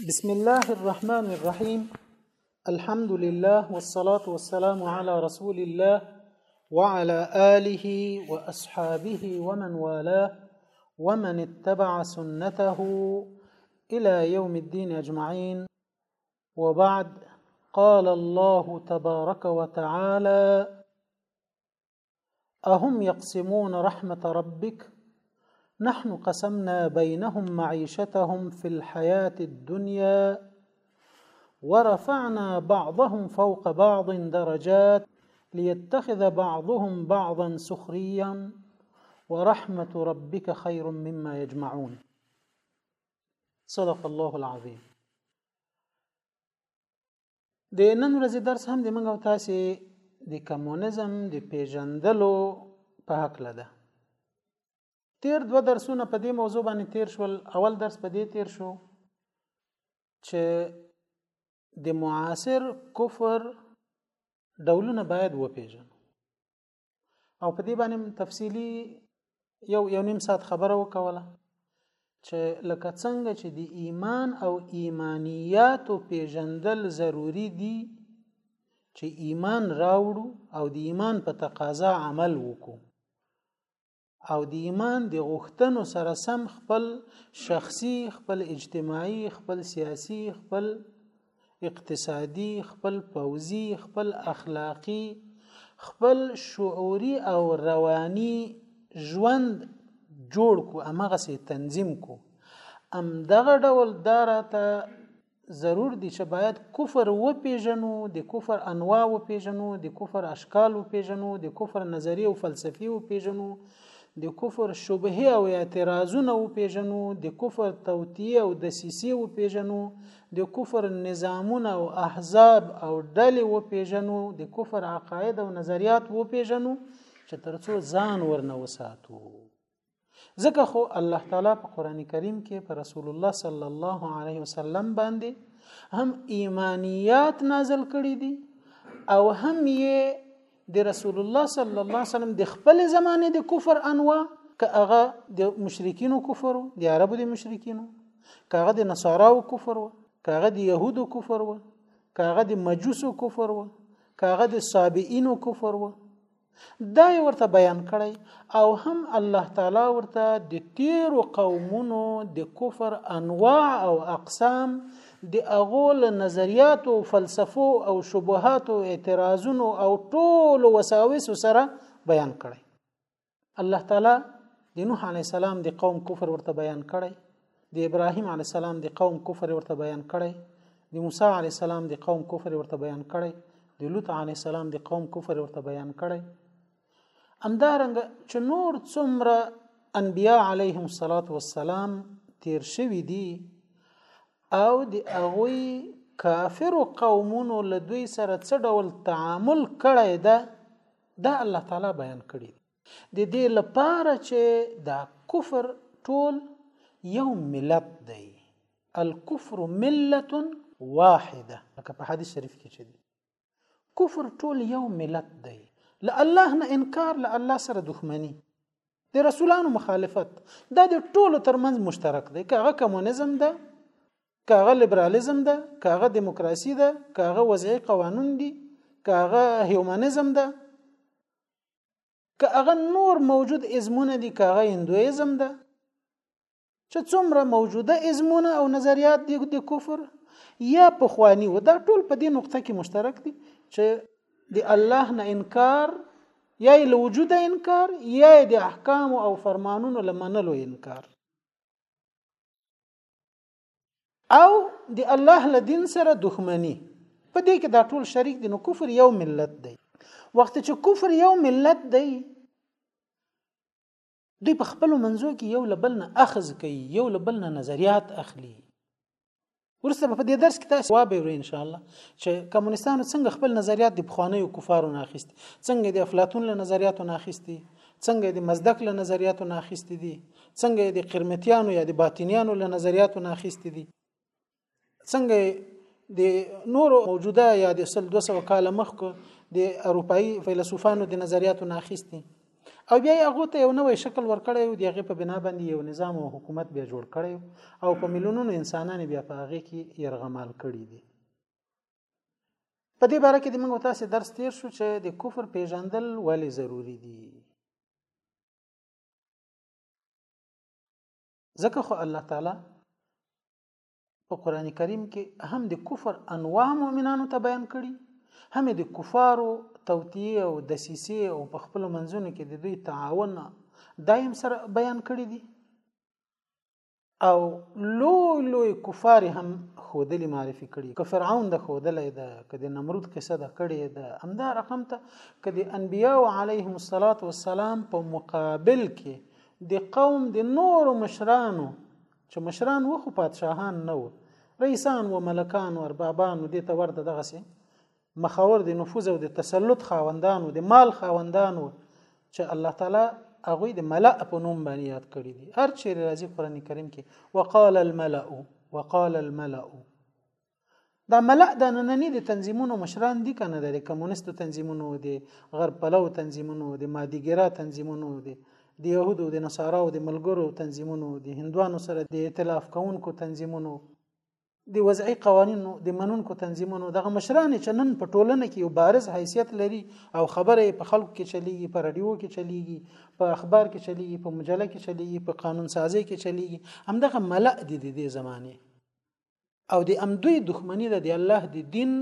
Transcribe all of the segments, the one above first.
بسم الله الرحمن الرحيم الحمد لله والصلاة والسلام على رسول الله وعلى آله وأصحابه ومن والاه ومن اتبع سنته إلى يوم الدين أجمعين وبعد قال الله تبارك وتعالى أهم يقسمون رحمة ربك نحن قسمنا بينهم معيشتهم في الحياة الدنيا ورفعنا بعضهم فوق بعض درجات ليتخذ بعضهم بعضا سخريا ورحمة ربك خير مما يجمعون صدق الله العظيم د نن ورځې درس هم د موږ او تاسو د کمونیزم د پیژندلو په حق لده تیر دوه درسونه په دې موضوع باندې تیر شول اول درس په دې تیر شو چې د معاصر کفر ډولونه باید وپیژنو او په دې باندې تفصیلی یو یو نیم ساعت خبره وکوله چې لکه څنګه چې د ایمان او ایمانیاتو پیژندل ضروری دي چې ایمان راوړو او د ایمان په تقاضا عمل وکړو او د ایمان د غوښتنو سره سم خپل شخصي خپل اجتماعي خپل سیاسي خپل اقتصادي خپل پوځي خپل اخلاقی خپل شعوري او رواني ژوند جوړ کو امغه سي تنظیم کو ام دغه ډول داراته ضرور دي چې باید کفر وپیژنو د کفر انواع وپیژنو د کفر اشکال وپیژنو د کفر نظریه او فلسفي وپیژنو د کفر شبهه او اعتراضونه وپیژنو د کفر توتیه او دسیسه وپیژنو د کفر نظامونه او احزاب او ډلې وپیژنو د کفر عقاید او نظریات وپیژنو چې ترڅو ځان ورنه وساتو ځکه خو الله تعالی په قران کریم کې پر رسول الله صلی الله علیه وسلم باندې هم ایمانیات نازل کړي دي او هم یې د رسول الله صلی الله علیه وسلم د خپل زمانه د کفر انواع که هغه د مشرکینو کفر د عربو د مشرکینو که هغه د نصاراو کفر و که هغه د يهودو کفر و که هغه د مجوسو کفر و که هغه د صابئینو کفر و دا یې ورته بیان کړی او هم الله تعالی ورته د تیرو قومونو د کفر انواع او اقسام د هغو له نظریاتو فلسفو او شبهاتو اعتراضونو او ټولو وساوسو سره بیان کړی الله تعالی د نوح علی السلام د قوم کفر ورته بیان کړی د ابراهیم علی السلام د قوم کفر ورته بیان کړی د موسی علی السلام د قوم کفر ورته بیان کړی د لوط علی السلام د قوم کفر ورته بیان کړی امدارنګ چې نور څومره انبیا علیهم الصلاۃ والسلام تیر شوی دی او د هغوی کافر قومونو له دوی سره څه ډول تعامل کړی ده دا الله تعالی بیان کړی د دې لپاره چې دا کفر ټول یو ملت دی الکفر ملت واحده لکه په حدیث شریف کې چې دی کفر ټول یو ملت دی له الله نه انکار له الله سره دښمنی د رسولانو مخالفت دا د ټولو ترمنځ مشترک دی کاغه کمونیزم ده کاغه لیبرالیزم ده کاغه دیموکراسي ده کاغه وضعي قوانون دي کاغه هیومنیزم ده که هغه نور موجود ازمونه دي که هغه هندویزم ده چې څومره موجوده ازمونه او نظریات دي د کفر یا پخوانی و دا ټول په دې نقطه کې مشترک دي چې د الله نه انکار یا له وجوده انکار یا د احکام او فرمانونو لمنلو انکار او د الله له دین سره دښمنی په دې کې دا ټول شریک دي نو کفر یو ملت دی وخت چې کفر یو ملت دی دوی په خپل منځو کې یو لبل نه اخذ کوي یو لبل نه نظریات اخلي ورسته په دې درس کې تاسو وابه ورې ان شاء الله چې کمونستانو څنګه خپل نظریات د بخوانیو کفارو نه اخیست څنګه د افلاطون له نظریاتو نه اخیستي څنګه د مزدک له نظریاتو نه اخیستي دي څنګه یې د قرمتیانو یا د باطنیانو له نظریاتو نه اخیستې دي څنګه د نورو موجوده یا د سل 200 کال مخکې د اروپאי فیلسوفانو د نظریاتو نه اخیستي او بیا هغه ته یو نوې شکل ورکړی او دغه په بنا باندې یو نظام او حکومت بیا جوړ کړی او په میلیونونو انسانان بیا په هغه کې يرغمال کړی دي په دې باره کې د موږ تاسو درس تیر شو چې د کفر پیژندل ولې ضروری دي ځکه خو الله تعالی په قران کریم کې هم د کفر انواع مؤمنانو ته بیان کړي هم د کفارو توتیه او دسیسه او په خپل منځونو کې د دوی تعاون دایم سره بیان کړي دي او لوی لوی کفار هم خودلی معرفي کړي که فرعون د خودلې ده که د نمرود قصه د کړي ده همدا رقم ته که د انبیاء علیهم الصلاۃ والسلام په مقابل کې د قوم د نورو مشرانو چې مشران و خو پادشاهان نه و رئیسان و ملکان و اربابان و دې ته ورته دغه سي مخاور د نفوذ او د تسلط خاوندانو د مال خاوندانو چې الله تعالی هغه د ملأ په نوم باندې یاد کړی دي هر چیرې راځي قران کریم کې وقال الملأ وقال الملأ دا ملأ د نننی د تنظیمونو مشران دي کنه د کمونیستو تنظیمونو دي غرب پلو تنظیمونو دي مادیګرا تنظیمونو دي د يهودو د نصاراو د ملګرو تنظیمونو د هندوانو سره د ائتلاف کوونکو تنظیمونو د وضعي قوانینو د منونکو تنظیمونو دغه مشران چې نن په ټولنه کې یو بارز حیثیت لري او خبره په خلکو کې چلیږي په رادیو کې چلیږي په اخبار کې چلیږي په مجله کې چلیږي په قانون سازي کې چلیږي همدغه ملأ دي د دې زمانه او د امدوی دښمنی د دی الله د دین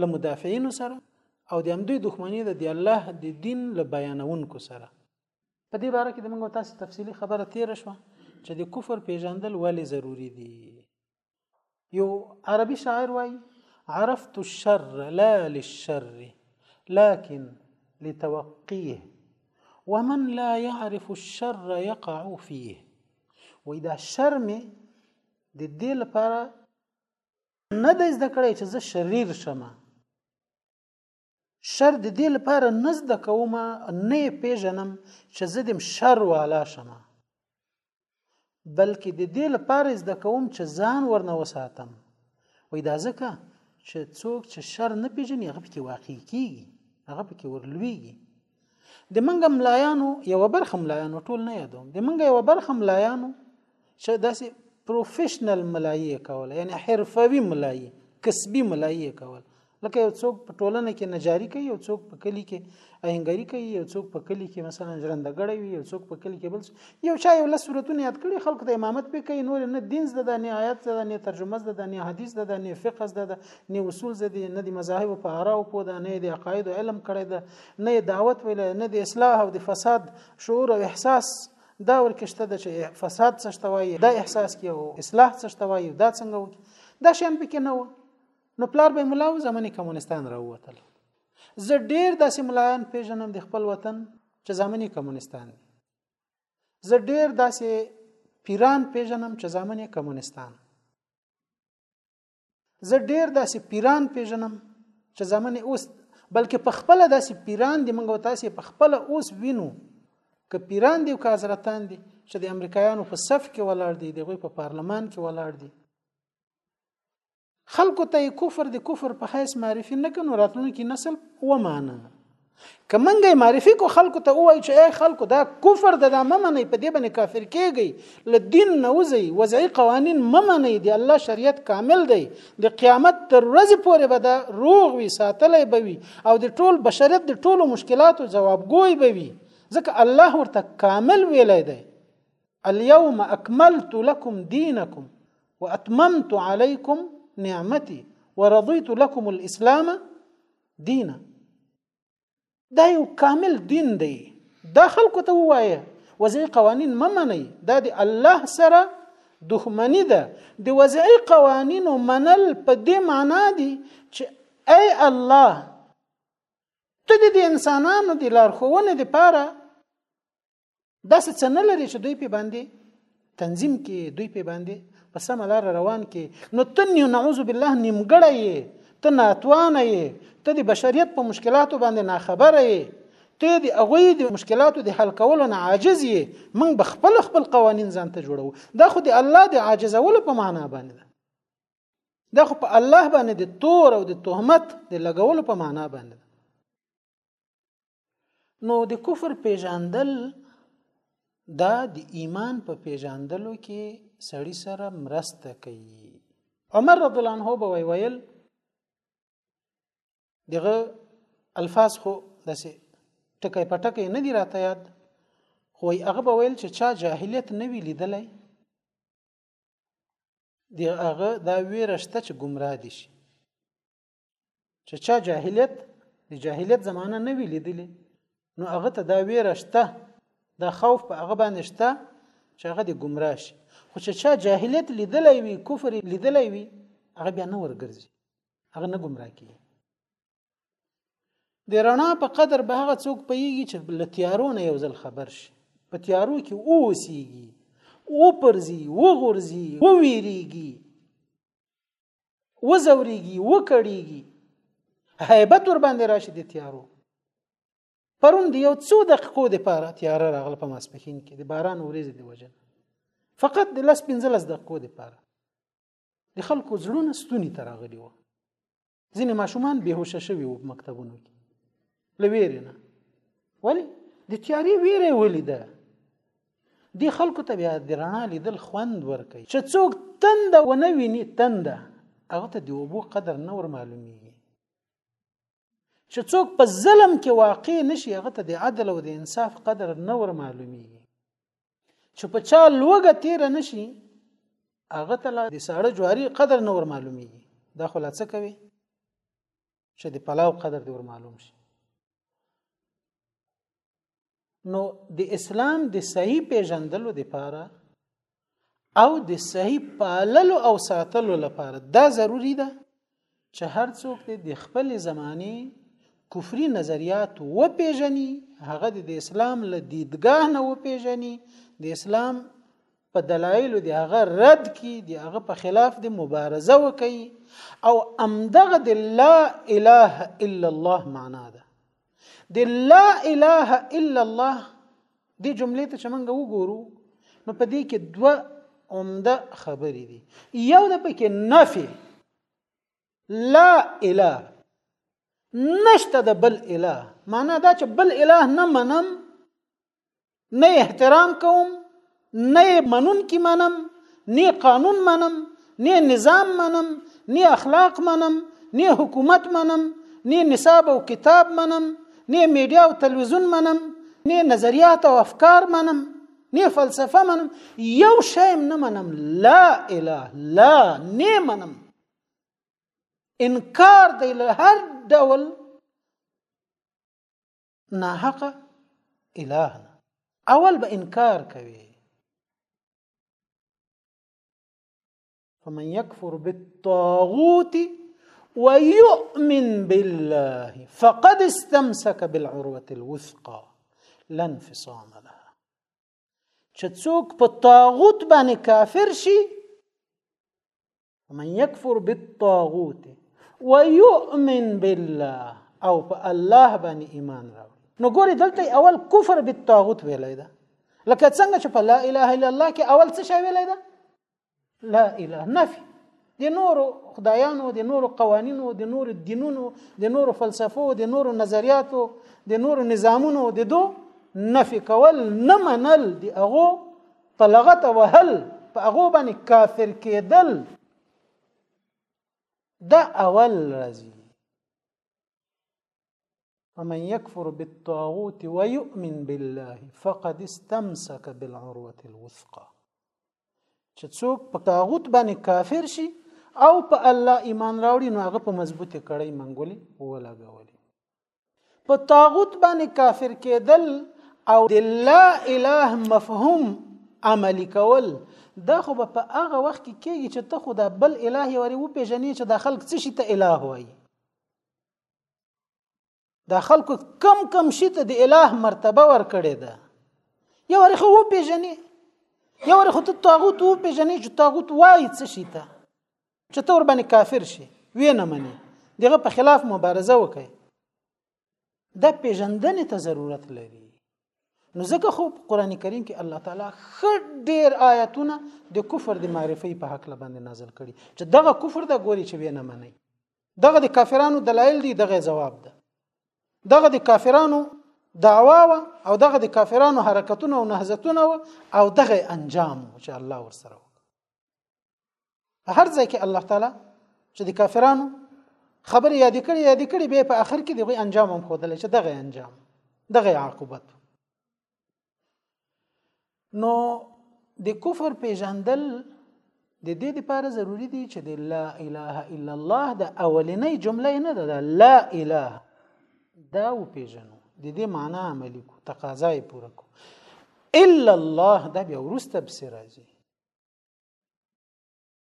له مدافعینو سره او د امدوی دښمنی د دی الله د دین له بیانونکو سره په دې باره کې د موږ تاسو تفصیلی خبره تیر شوه چې د کفر پیژندل ولې ضروری دي یو عربي شاعر وای عرفت الشر لا للشر لكن لتوقيه ومن لا يعرف الشر يقع فيه وای دا شر می د دې لپاره نه د زده کړې چې زه شریر شمه شر د دې لپاره نه زده کوم نه یې پیژنم چې زه دم شر والا شم بلکې د دې لپاره زده کوم چې ځان ورنه وساتم وای دا ځکه چې څوک چې شر نه پیژني هغه پکې واقع کیږي هغه پکې ورلویږي د منګه ملایانو یو برخه ملایانو ټول نه یادوم د منګه یو برخه ملایانو چې داسې پروفیشنل ملایي کوله یعنی حرفوي ملایي کسبي ملایي کوله لکه یو څوک په ټولنه کې نجاری کوي یو څوک په کلی کې اهنګری کوي یو څوک په کلی کې مثلا ژرندګړی وي یو څوک په کلی کې بل یو چا یو لس صورتونه یاد کړي خلکو ته امامت پې کوي نور نه دین زده ده نه آیات زده ده نه ترجمه زده ده نه حدیث زده ده نه فقه زده ده نه اصول زده نه د مذاهب په اړه او په ده نه د عقاید علم کړی ده نه دعوت ویل نه د اصلاح او د فساد شعور او احساس دا ورکشته د چې فساد څه شتوي دا احساس کې او اصلاح څه شتوي دا څنګه وکي دا شین پکې نه و نو پلار به ملاو زمونی کمونستان راووتل زه ډیر داسې ملایان پیژنم د خپل وطن چې زمونی کمونستان دي زه ډیر داسې پیران پیژنم چې زمونی کمونستان زه ډیر داسې پیران پیژنم چې زمون اوس بلکې په خپل داسې پیران دي موږ تاسو په خپل اوس وینو که پیران دي او که حضرتان دي چې د امریکایانو په صف کې ولاړ دي دغه په پارلمان کې ولاړ دي خلکو ته کفر د کفر په حیث معرفي نه کنو راتلونکي نسل و معنی که منګه معرفي کو خلکو ته وای چې اے خلکو دا کفر د دا ممنې په دې باندې کافر کیږي ل دین نوځي وضعي قوانین ممنې دی الله شریعت کامل دی د قیامت تر ورځې پورې به دا روغ وي ساتلې به وي او د ټول بشریت د ټولو مشکلاتو جوابګوي به وي ځکه الله ورته کامل ویلای دی اليوم اكملت لكم دينكم واتممت عليكم نعمتي ورضيت لكم الاسلام دین دا یو کامل دین دی دا خلکو ته وایه وضعي قوانین مه منئ دا د الله سره دښمنی ده د وضعي قوانینو منل په دې معنا دي چې ای الله ته د انسانانو د لارښوونې لپاره داسې څه نه لري چې دوی په باندې تنظیم کې دوی په باندې په سم لار روان کې نو تن یو نعوذ بالله نیمګړی یې ته ناتوانه یې ته د بشریت په مشکلاتو باندې ناخبره یې ته د هغوی د مشکلاتو د حل کولو نه عاجز یې موږ به خپل خپل قوانین ځان ته جوړو دا خو د الله د عاجزولو په معنا باندې ده دا خو په الله باندې د تور او د تهمت د لګولو په معنا باندې ده نو د کفر پیژاندل دا د ایمان په پیژاندلو کې سړی سره مرسته کوي عمر رضی الله عنه به ویل دغه الفاظ خو داسې ټکی په ټکی نه دی راته یاد خو هغه به ویل چې چا جاهلیت نه وی لیدلی د هغه دا ویره شته چې ګمراه دي شي چې چا جاهلیت د جاهلیت زمانه نه وی لیدلې نو هغه ته دا ویره شته دا خوف په هغه باندې شته چې هغه د گمراه شي خو چې چا جاهلیت لیدلی وي کفر لیدلی وي هغه بیا نه ورګرځي هغه نه گمراه کیږي د رڼا په قدر به هغه څوک پیږي چې له تیارو نه یو ځل خبر شي په تیارو کې اوسیږي او پرځي او غورځي او ویریږي وزوريږي وکړيږي هیبت ور باندې راشي د تیارو پرون دی یو څو دقیقو د پاره تیار راغله په ماسپخین کې د باران ورېز دی وجن فقط د لس 15 دقیقو د پاره د خلکو زړونه ستونی تراغلی و ځینې ماشومان بهوشه شوي وو په مکتبونو کې له ویرې نه ولی د تیارې ویره ولیده دی خلکو ته بیا د رڼا لیدل خوند ورکوي چې څوک تنده ونه ویني تنده هغه ته د اوبو قدر نه ور معلومیږي چې څوک په ظلم کې واقع نشي هغه ته د عدل او د انصاف قدر نه ور معلومیږي چې په چا لوګه تیر نشي هغه ته د ساړه جواری قدر نه ور معلومیږي دا خلاصه کوي چې د پلاو قدر دی ور معلوم شي نو د اسلام د صحیح پیژندلو لپاره او د صحیح پاللو او ساتلو لپاره دا ضروری ده چې هر څوک د خپل زمانه کفري نظریات و پیژني هغه د اسلام له دیدګاه نه و پیژني د اسلام په دلایلو د هغه رد کی د هغه په خلاف د مبارزه وکي او امدغه د لا اله الا الله معنا ده د لا اله الا الله د جملې ته چې موږ وګورو نو په دې کې دوه عمده خبرې دي یو د پکې نفي لا اله نشته د بل اله معنا دا چې بل اله نه منم نه احترام کوم نه منون کی منم نه قانون منم نه نظام منم نه اخلاق منم نه حکومت منم نه نصاب او کتاب منم نه میډیا او تلویزیون منم نه نظریات او افکار منم نه فلسفه منم یو شیم نه منم لا اله لا نه منم انکار دی له هر ډول ناحق اله اول به انکار کوي فمن يكفر بالطاغوت ويؤمن بالله فقد استمسك بالعروة الوثقى لا انفصام لها چې څوک په طاغوت باندې کافر شي من يكفر بالطاغوت ويؤمن بالله او په الله باندې ایمان راوړي نو ګوري دلته اول کفر بالطاغوت ویلای دا لکه څنګه چې په لا اله الا الله کې اول څه شی ویلای دا لا اله نفي د نورو خدایانو د نورو قوانینو د نورو دینونو د نورو فلسفو د نورو نظریاتو د نورو نظامونو د دو نفي کول نه منل د هغه په لغت وهل په هغه باندې کافر کېدل دا اول راځي فمن يكفر بالطاغوت ويؤمن بالله فقد استمسك بالعروة الوثقى چې څوک په طاغوت باندې کافر شي او په الله ایمان راوړي نو هغه په مضبوطه کړی منګولي ولګولي په طاغوت باندې کافر کېدل او د لا اله مفهوم عملی کول دا خو په هغه وخت کې کېږي چې ته خو دا بل اله یې وری وپېژنې چې دا خلک څه شي ته اله وایي دا خلکو کم کم شي ته د الٰه مرتبه ورکړې ده یو ورخه و پیژنې یو ورخه ته طاغوت و پیژنې چې طاغوت وایي څه شي ته چې تور باندې کافر شي وې نه مني دغه په خلاف مبارزه وکړي دا پیژندنې ته ضرورت لري نو ځکه خو قران کریم کې الله تعالی خډ ډیر آیاتونه د کفر د معرفي په حق لباندې نازل کړي چې دغه کفر دا ګوري چې وې نه مني دغه د کافرانو دلایل دي دغه جواب ده دغه د کافرانو دعوا او دغه د کافرانو حرکتونه او نهضتونه او دغه انجام چې الله ورسره په هر ځای کې الله تعالی چې د کافرانو خبرې یاد کړې یاد کړې به په اخر کې دغه انجام هم خودل چې دغه انجام دغه عاقبت نو د کفر پیژندل د دې لپاره ضروری دی چې د لا اله الا الله د اولنې جمله نه ده لا اله دا و پیژنو د دې معنی عملی کو تقاضا یې پوره کو الا الله دا بیا ورسته بسرځي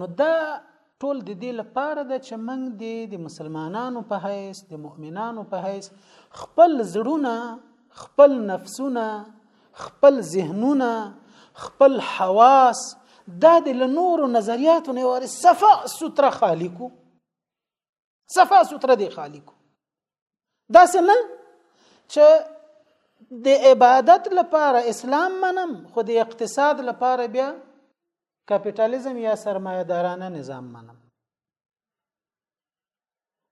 نو دا ټول د دې لپاره ده چې موږ د د مسلمانانو په حیث د مؤمنانو په حیث خپل زړونه خپل نفسونه خپل ذهنونه خپل حواس دا د لنورو نظریاتو نه واره صفه ستره خالقو صفا ستره دی خالق دا څنګه چې د عبادت لپاره اسلام منم خو د اقتصاد لپاره بیا کپټالیزم یا سرمایدارانه نظام منم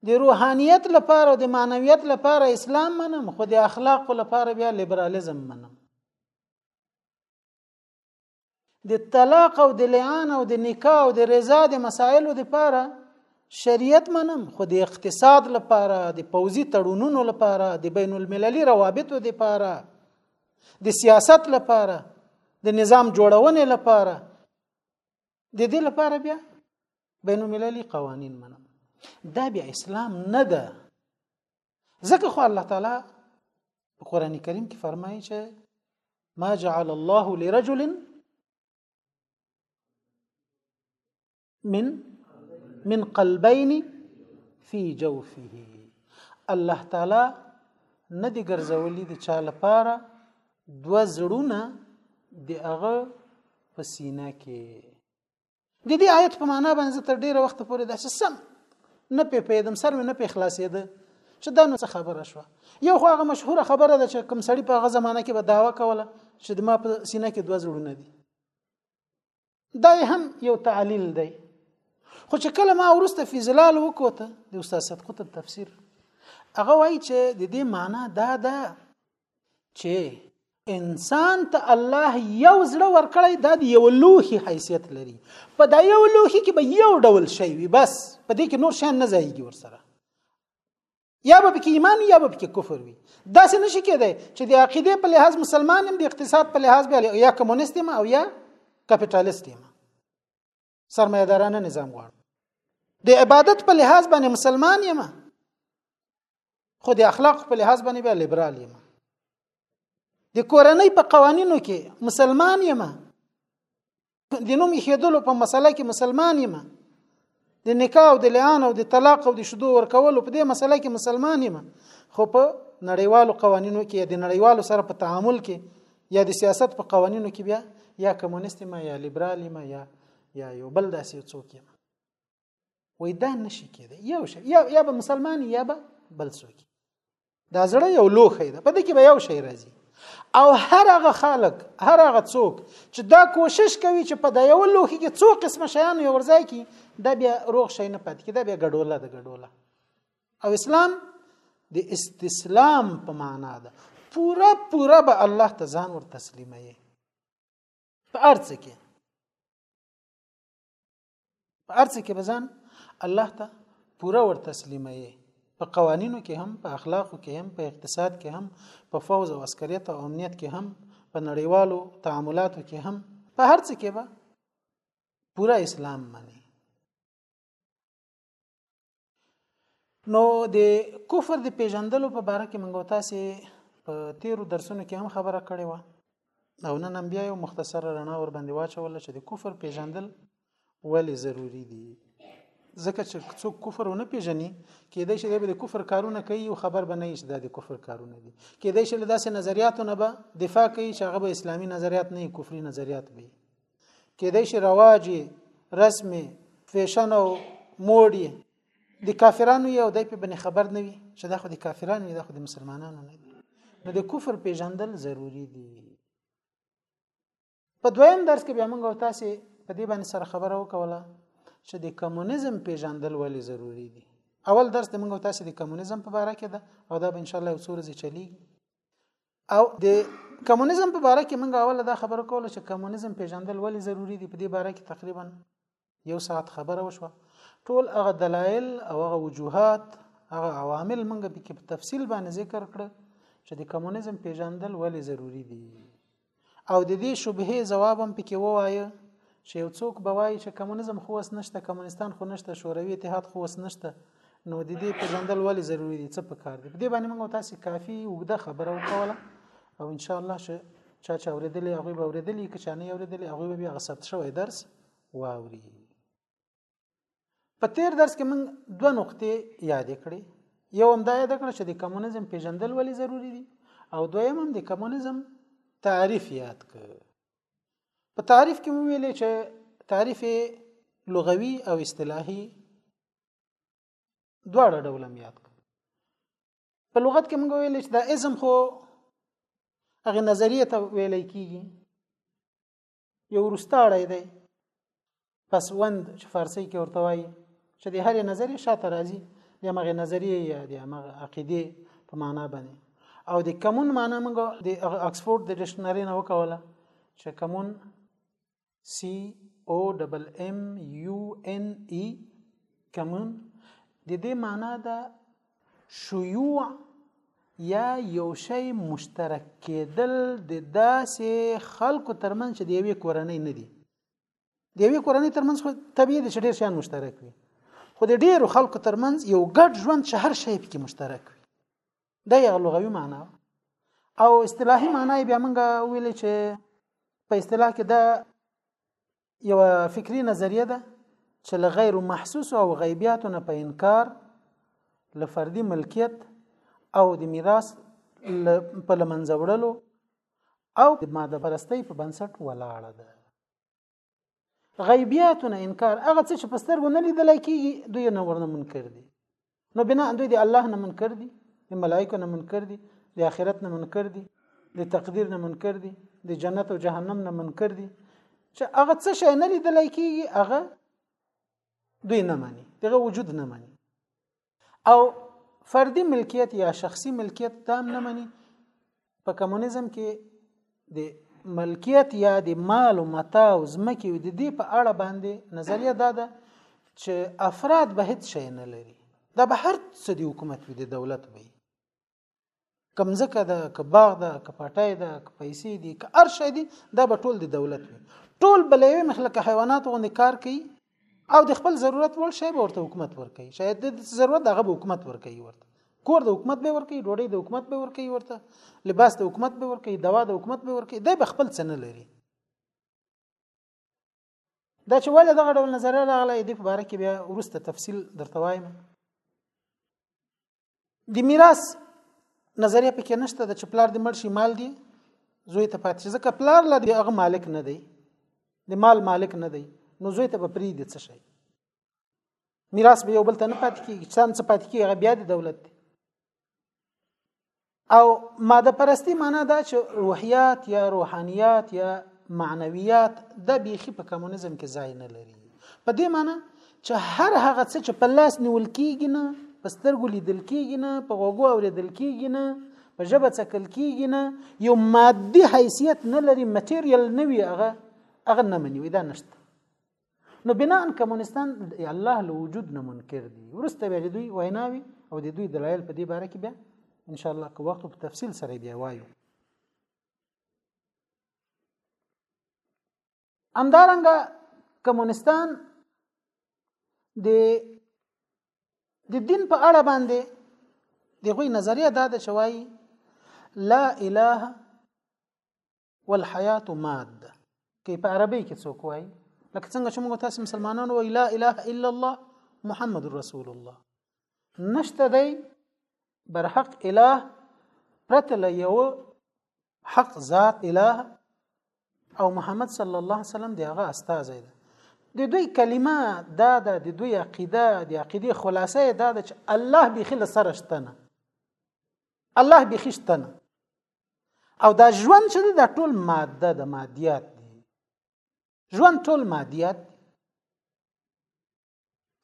د روحانیت لپاره د معنویت لپاره اسلام منم خو د اخلاق لپاره بیا لیبرالیزم منم د طلاق او د لعان او د نکاح او د رضا د مسایلو لپاره شریعت منم خو د اقتصاد لپاره د پوزي تړونونو لپاره د بین المللي روابطو لپاره د سیاست لپاره د نظام جوړونې لپاره د دې لپاره بیا بین المللي قوانین منم دا بیا اسلام نه ده ځکه خو الله تعالی په قران کریم کې فرمایي چې ما جعل الله لرجل من من قلبين في جوفه الله تعالی نه دی ګرځولې د چا لپاره دو زړونه د هغه په سینه کې د دې آیت په معنا باندې تر ډیره وخت پورې داسې سم نه پې پیدم سر مې نه پې خلاصېده چې دا نو څه خبره شوه یو خو هغه مشهوره خبره ده چې کوم سړی په هغه زمانه کې به داوا کوله چې د ما په سینه کې دوه زړونه دي دا هم یو تعلیل دی خو چې کله ما ورسته فی زلال وکوته د استاد صدقه تفسیر هغه وایي چې د دې معنا دا ده چې انسان ته الله یو زړه ورکړی دا د یو لوخي حیثیت لري په دا یو لوخي کې به یو ډول شی وي بس په دې کې نور شی نه ځایږي ورسره یا به کې ایمان یا به کې کفر وي دا څه نشي کېدای چې د عقیده په لحاظ مسلمان هم د اقتصاد په لحاظ به یا کمونیست او یا کپټالیست هم سرمایدارانه نظام غواړم د عبادت په لحاظ باندې مسلمان یم خو د اخلاق په لحاظ باندې بیا لیبرال یم د کورنۍ په قوانینو کې مسلمان یم د نوم یېدلو په مسله کې مسلمان یم د نکاح او د لعان او د طلاق او د شدو ورکولو په دې مسله کې مسلمان یم خو په نړیوالو قوانینو کې د نړیوالو سره په تعامل کې یا د سیاست په قوانینو کې بیا یا کمونیست ما یا لیبرال ما یا یا یو بل داسې څوک یم وای دا نشي کېدی یو شی یا یا به مسلمان یا به بل څوک دا زړه یو لوخی ده په دې کې به یو شی راځي او هر هغه خلک هر هغه څوک چې دا کوشش کوي چې په دا یو لوخي کې څو قسم شیان یو ورځای کی دا بیا روغ شي نه پات کی دا بیا ګډوله ده ګډوله او اسلام د استسلام په معنا ده پورا پورا به الله ته ځان ور تسلیمه یې په ارڅ کې په ارڅ کې به ځان الله ته پورا ور تسلیمه یې په قوانینو کې هم په اخلاقو کې هم په اقتصاد کې هم په فوز او عسکریت او امنیت کې هم په نړیوالو تعاملاتو کې هم په هر څه کې به پورا اسلام مني نو د کفر د پیژندلو په باره کې موږ تاسو په تیرو درسونو کې هم خبره کړې و او نن هم بیا یو مختصر رڼا ور باندې واچول چې د کفر پیژندل ولې ضروری دي ځکه چې څوک کفر ونه پیژني کېدای شي د کفر کارونه کوي او خبر به نه شي د کفر کارونه دي کېدای شي داسې نظریاتونه به دفاع کوي چې هغه به اسلامي نظریات نه کفري نظریات وي کې د شي رواجي رسمي فیشن او موډي د کافرانو یو د په بنې خبر نه وي چې دا خو د کافرانو نه دا خو د مسلمانانو نه دي نو د کفر پیژندل ضروری دي په دویم درس کې بیا موږ او تاسو په دې باندې سره خبره وکوله چې د کمونیزم پیژندل ولې ضروری دي اول درس د موږ او تاسو د کمونیزم په اړه کې ده او دا به ان شاء الله څو ورځې چلیږي او د کمونیزم په باره کې موږ اوله دا خبره کوله چې کمونیزم پیژندل ولې ضروری دي په دې باره کې تقریبا یو ساعت خبره وشوه ټول هغه دلایل او هغه وجوهات هغه عوامل موږ به کې په تفصیل باندې ذکر کړ چې د کمونیزم پیژندل ولې ضروری دي او د دې شبهه جواب هم پکې ووایه چې یو څوک به وایي چې کمونیزم خو اوس نشته کمونستان خو نشته شوروي اتحاد خو اوس نشته نو د دې پیژندل ولې ضروری دي څه په کار دي په دې باندې موږ تاسو کافي وګړه خبره وکوله او ان شاء الله چې چا چا اوریدلې هغه به اوریدلې که چا نه اوریدلې هغه به بیا غصب شوی درس واوري په تیر درس کې موږ دوه نقطې یادې کړې یو هم دا یاد کړ چې د کمونیزم پیژندل ولې ضروری دي او دویم هم د کمونیزم تعریف یاد کړ په تعریف کې مو ویلې چې تعریف لغوي او اصطلاحي دواړه ډوله یاد کړ په لغت کې موږ ویلې چې دا اسم خو هغه نظریه ته ویلې کیږي یو ورستاړی دی پسوند چې فارسی کې ورته وایي چې د هرې نظریې شاته راځي د هغې نظریې یا د هغې عقیدې په معنا باندې او د کمون معنا موږ د اکسفورد د ډکشنري نه وکوله چې کمون سی او ډبل ام یو ان ای کمون د دې معنا د شيوع يا يو شی مشترک کېدل د داسې خلکو ترمنځ چې د یوې کورنۍ نه دي د یوې کورنۍ ترمنځ خو طبیعي دي چې ډېر شیان مشترک وي خو د ډېرو خلکو ترمنځ یو ګډ ژوند چې هر شی پکې مشترک وي دا یو لغوي معنا او اصطلاحي معنا بیا موږ ویل چې په اصطلاح کې دا یو فکری نظریه ده چې له غیر محسوس او غیبیاتو نه په انکار له فردي ملکیت او د میراث په لمنځه وړلو او د ماده پرستۍ په بنسټ ولاړه ده غیبیاتونه انکار هغه څه چې په سترګو نه لیدل کېږي دوی نه ورنه منکر دي نو بنا دوی د الله نه منکر دي د ملائکه نه منکر دي د آخرت نه منکر دي د تقدیر نه منکر دي د جنت او جهنم نه منکر دي چې هغه څه شي نه لیدل کیږي هغه دوی نه مانی دغه وجود نه مانی او فردي ملکیت یا شخصي ملکیت تام نه مانی په کمونیزم کې د ملکیت یا د مال او متاع او ځمکې د دې په اړه باندې نظریه دا ده چې افراد به هیڅ شی نه لري دا به هر څه د حکومت وي د دولت وي کم ځکه ده که باغ ده که پټای ده که پیسې دي که هر شی دي دا به ټول د دولت وي ټول بلې مخلک حیوانات غوندې کار کوي او د خپل ضرورت وړ شی به ورته حکومت ورکړي شاید د ضرورت دغه به حکومت ورکړي ورته کور د حکومت به ورکړي ډوډۍ د حکومت به ورکړي ورته لباس د حکومت به ورکړي دوا د حکومت به ورکړي د خپل څه نه لري دا چې ولې دغه ډول نظریه راغله د په اړه کې بیا ورسته تفصیل درته وایم د میراث نظریه پکې نشته د چې پلار د مړ شي مال دی زوی ته پاتې ځکه پلار لا د هغه مالک نه دی د مال مالک نه دی نو زوی ته به پری دي څه شي میراث به یو بل ته نه پاتې کیږي څان څه پاتې کیږي هغه بیا د دولت دی او ماده پرستی معنا دا چې روحیات یا روحانیات یا معنویات د بیخي په کمونیزم کې ځای نه لري په دې معنی چې هر هغه څه چې په لاس نیول کیږي نه په سترګو لیدل کیږي نه په غوږو اوریدل کیږي نه په ژبه څکل کیږي نه یو مادي حیثیت نه لري مټیریل نه وي هغه هغه نه مني دا نشته نو بناء کمونستان الله له وجود نه منکر دي ورسته بیا دوی ویناوي او د دوی دلایل په دې باره کې بیا ان شاء الله که وخت په تفصیل سره بیا وایو همدارنګه کمونستان د د دین په اړه باندې د غوی نظریه دا د شوای لا اله والحیات ماده کې په عربی کې څوک وایي لکه څنګه چې موږ تاسو مسلمانانو وایي لا اله الا الله محمد رسول الله نشته دی برحق اله پرته له یو حق ذات اله او محمد صلی الله علیه وسلم دی هغه استاد دی د دوی کلمه دا ده د دوی عقیده د عقیده خلاصه دا ده چې الله به خل سرشتنه الله به خشتنه او دا ژوند چې دا ټول ماده د مادیات دي ژوند ټول مادیات دي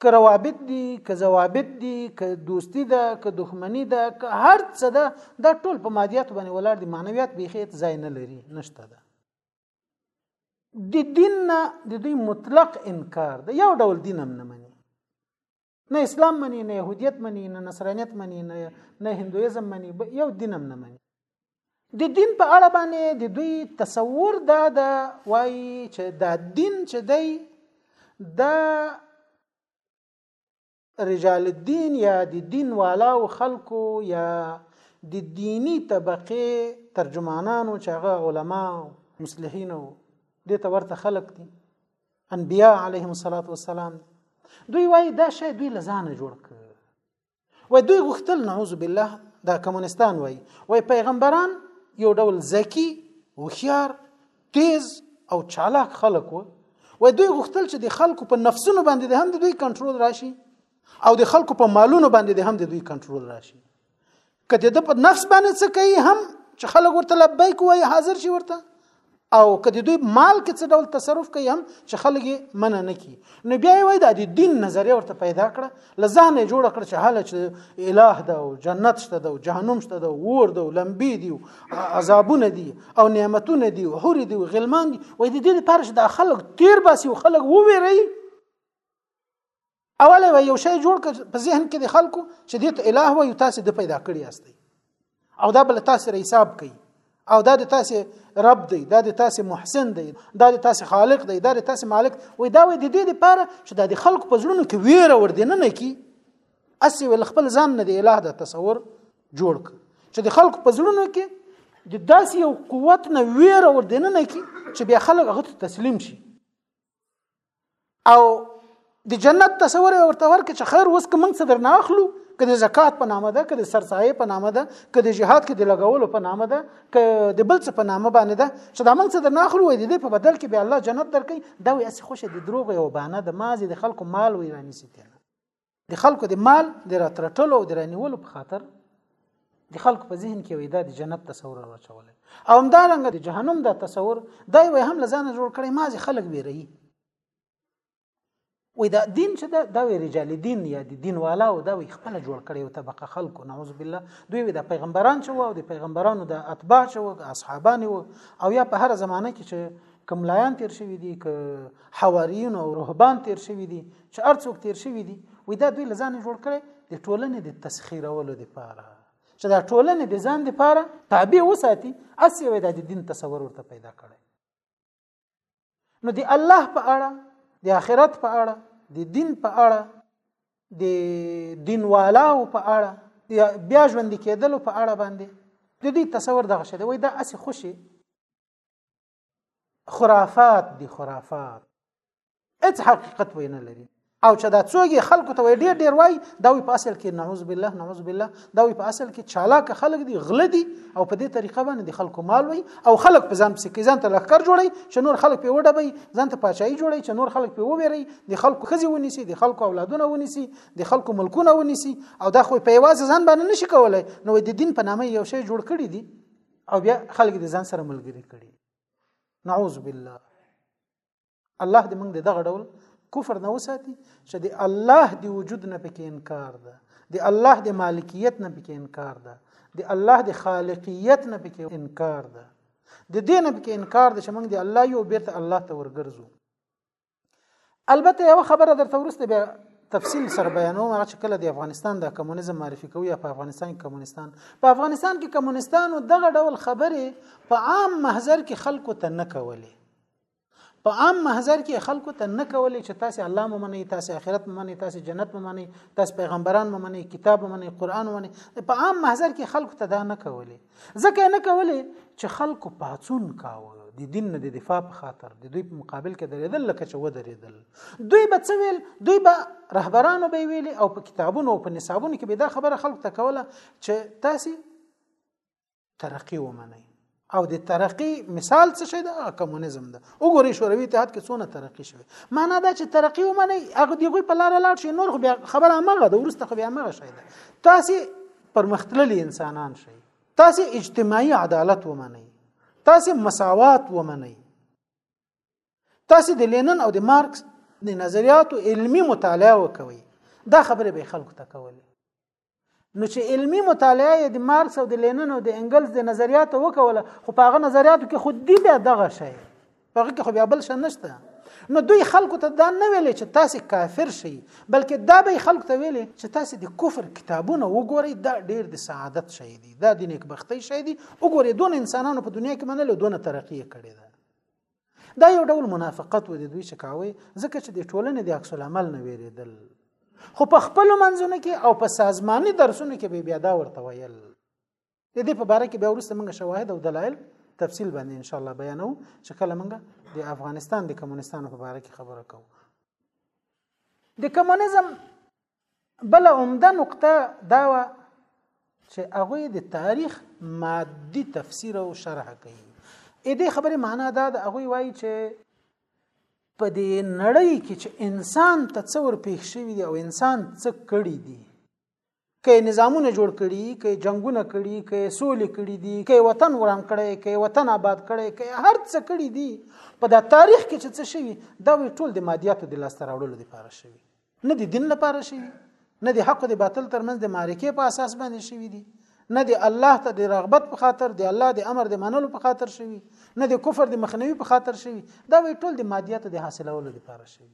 که روابط دي که ضوابط دي که دوستی ده که دښمنی ده که هر څه ده دا ټول په مادیات باندې ولاړ دي معنویات بیخي ځای نه لري نشته ده د دین نه د دوی مطلق انکار ده یو ډول دین هم نه مني نه اسلام مني نه يهوديت مني نه نصرانيت مني نه نه هندويزم مني یو دینم نه مني د دین په اړه باندې د دوی تصور دا دا وایي چې دا دین چې دی دا رجال الدین یا د دین والا او خلکو یا د دینی طبقه ترجمانانو چې هغه علما او مصلحین او د تورته خلک دي انبیاء علیهم الصلاۃ والسلام دوی وایي دا شی دوی لزانه جوړ کړ وای دوی غختل نعوذ بالله دا کمونستان وای وای پیغمبران یو ډول ذکی هوښیار تیز او چالاک خلک وو وای دوی غختل چې د خلکو په نفسونو باندې هم د دوی کنټرول راشي او د خلکو په مالونو باندې هم د دوی کنټرول راشي کدی د په نفس باندې څه کوي هم چې خلک ورته لبیک وایي حاضر شي ورته او کدی دوی مال کې څه ډول تصرف کوي هم چې خلک منع نه کوي نو بیا وایي د دین نظریه ورته پیدا کړه لزان یې جوړ کړ چې حاله چې الٰه ده او جنت شته ده او جهنم شته ده ور ده لمبي دي عذابونه دي او نعمتونه دي او حور دي او غلمان دي وایي د دې لپاره چې د خلک تیر باسي او خلک وویري اوله به یو شی جوړ کړ په ذهن کې د خلکو چې دې ته الٰه وایو تاسو د پیدا کړی یاستئ او دا بل تاسو سره حساب کوي او دا د تاسو رب دی دا د تاسو محسن دی دا د تاسو خالق دی دا د تاسو مالک وي دا وي د دې لپاره چې دا د خلکو په زړونو کې ویره ور دي نه کی اسی ول خپل ځان نه دی الٰه د تصور جوړ ک چې د خلکو په زړونو کې د داسې یو قوت نه ویره ور دي نه کی چې بیا خلک هغه تسلیم شي او د جنت تصور ورته ورکړي چې خیر اوس که موږ څه درنه اخلو که د زکات په نامه ده که د سرسایې په نامه ده که د جهاد کې د لګولو په نامه ده که د بل څه په نامه باندې ده چې دا موږ څه درنه اخلو وي د دې په بدل کې به الله جنت درکړي دا وي اسی خوشه د دروغ یو بانه د مازی د خلکو مال وي رانیسي د خلکو د مال د راترټلو او د رانیولو په خاطر د خلکو په ذهن کې وي دا د جنت تصور راچول او همدارنګ د جهنم دا تصور دا وي هم لزانه جوړ کړي ما ځي خلک ویری وې دا دین چې دا دا وی رجال دین یا د دین والا او دا وی خپل جوړ کړي او طبقه خلکو نعوذ بالله دوی وی د پیغمبران چې وو او د پیغمبرانو د اتباع چې وو اصحابان وو او یا په هر زمانه کې چې کملایان تیر شوی دي ک حواریون او رهبان تیر شوی دي چې ارڅوک تیر شوی دي وې دا دوی لزان جوړ کړي د ټولنې د تسخیرولو لپاره چې دا ټولنې د ځان لپاره تابع وساتي اسی وې د دین تصور ورته پیدا کړي نو د الله په اړه د آخرت په اړه د دین په اړه د دینوالاو په اړه بیا ژوند کېدلو په اړه باندې د دې تصور دغه شې دی وای دا اسی خوشي خرافات دي خرافات هیڅ حقیقت وای نه لري او چې دا څوګي خلکو ته ډیر ډیر وای دا وی په اصل کې نعوذ بالله نعوذ بالله دا وی په اصل کې چالاک خلک دي غل دي او په دې طریقه باندې د خلکو مال وي او خلک په ځان پسې کې ځان ته لخر جوړي چې نور خلک په وډبي ځان ته پاچاهي جوړي چې نور خلک په وویري د خلکو خزي ونیسي د خلکو اولادونه ونیسي د خلکو ملکونه ونیسي او دا خو په یوازې ځان باندې نشي کولای نو د دین په نامه یو شی جوړ کړی دي او بیا خلک د ځان سره ملګری کړي نعوذ بالله الله دې موږ دغه ډول کفر نه وساتي چې د الله دی وجود نه پکې انکار ده د الله د مالکیت نه پکې انکار ده د الله د خالقیت نه پکې انکار ده د دې نه پکې انکار ده چې موږ د الله یو بیرته الله ته ورګرځو البته یو خبره درته ورسته بیا تفصیل سره بیانوم هغه چې کله د افغانستان د کمونیزم معرفي کوي یا په افغانستان کې کمونستان په افغانستان کې کمونستانو دغه ډول خبرې په عام محضر کې خلکو ته نه کولې په عام محضر کې خلکو ته نه کولې چې تاسو الله ممنئ تاسو آخرت ممنئ تاسو جنت ممنئ تاسو پیغمبران ممنئ کتاب ممنئ قران ممنئ په عام محضر کې خلکو ته دا نه کولې ځکه یې نه کولې چې خلکو پاڅون کاوه د دین نه د دفاع په خاطر د دوی په مقابل کې درېدل لکه چې ودرېدل دوی به څه ویل دوی به رهبرانو به ویلي او په کتابونو او په نصابونو کې به دا خبره خلکو ته کوله چې تاسې ترقی ومنئ او د ترقی مثال څه شي دا کمونیزم ده وګورئ شوروي اتحاد کې څونه ترقی شوه معنا دا چې ترقی ومني هغه دیغه په لار لاړ شي نور خو بیا خبره مغه ده ورسته خو بیا مغه شي ده تاسو پرمختللي انسانان شئ تاسو اجتماعي عدالت ومنئ تاسو مساوات ومنئ تاسو د لینن او د مارکس د نظریاتو علمی مطالعه وکوي دا خبره به خلکو ته کولې نو چې علمی مطالعه د مارکس او د لینن او د انګلز د نظریاتو وکوله خو په هغه نظریاتو کې خود دی بیا دغه شی هغه کې خو بیا بل شن نشته نو دوی خلکو ته دا نه ویلې چې تاسو کافر شئ بلکې دا به خلکو ته ویلې چې تاسو د کفر کتابونه وګورئ دا ډیر د سعادت شي دي دا د نیکبختۍ شي دي وګورئ دون انسانانو په دنیا کې منل دون ترقی کړي ده دا یو ډول منافقت و د دوی چې کاوي ځکه چې د ټولنې د عکس العمل نه ویریدل خو په خپل منځونه کې او په سازماني درسونو کې به بیا دا ورته ویل د دې په باره کې بیا وروسته موږ شواهد او دلایل تفصیل باندې ان شاء الله بیانو چې کله موږ د افغانستان د کمونستانو په باره کې خبره کوو د کمونیزم بل عمده نقطه دا و چې هغه د تاریخ مادي تفسیر او شرح کوي اې دې خبره معنا دا د هغه وایي چې په دې نړۍ کې چې انسان ته څور پیښ شوی دی او انسان څه کړی دی کې نظامونه جوړ کړي کې جنگونه کړي کې سولې کړي دي کې وطن وران کړي کې وطن آباد کړي کې هر څه کړي دي په دا تاریخ کې چې څه شوي دا وی ټول د مادیاتو د لاسته راوړلو لپاره شوي نه د دین لپاره شوي نه د حق او د باطل ترمنځ د معرکې په اساس باندې شوي دي نه د الله ته د رغبت په خاطر د الله د امر د منلو په خاطر شوي نه د کفر د مخنیوي په خاطر شوي دا وی ټول د مادیاتو د حاصلولو لپاره شوي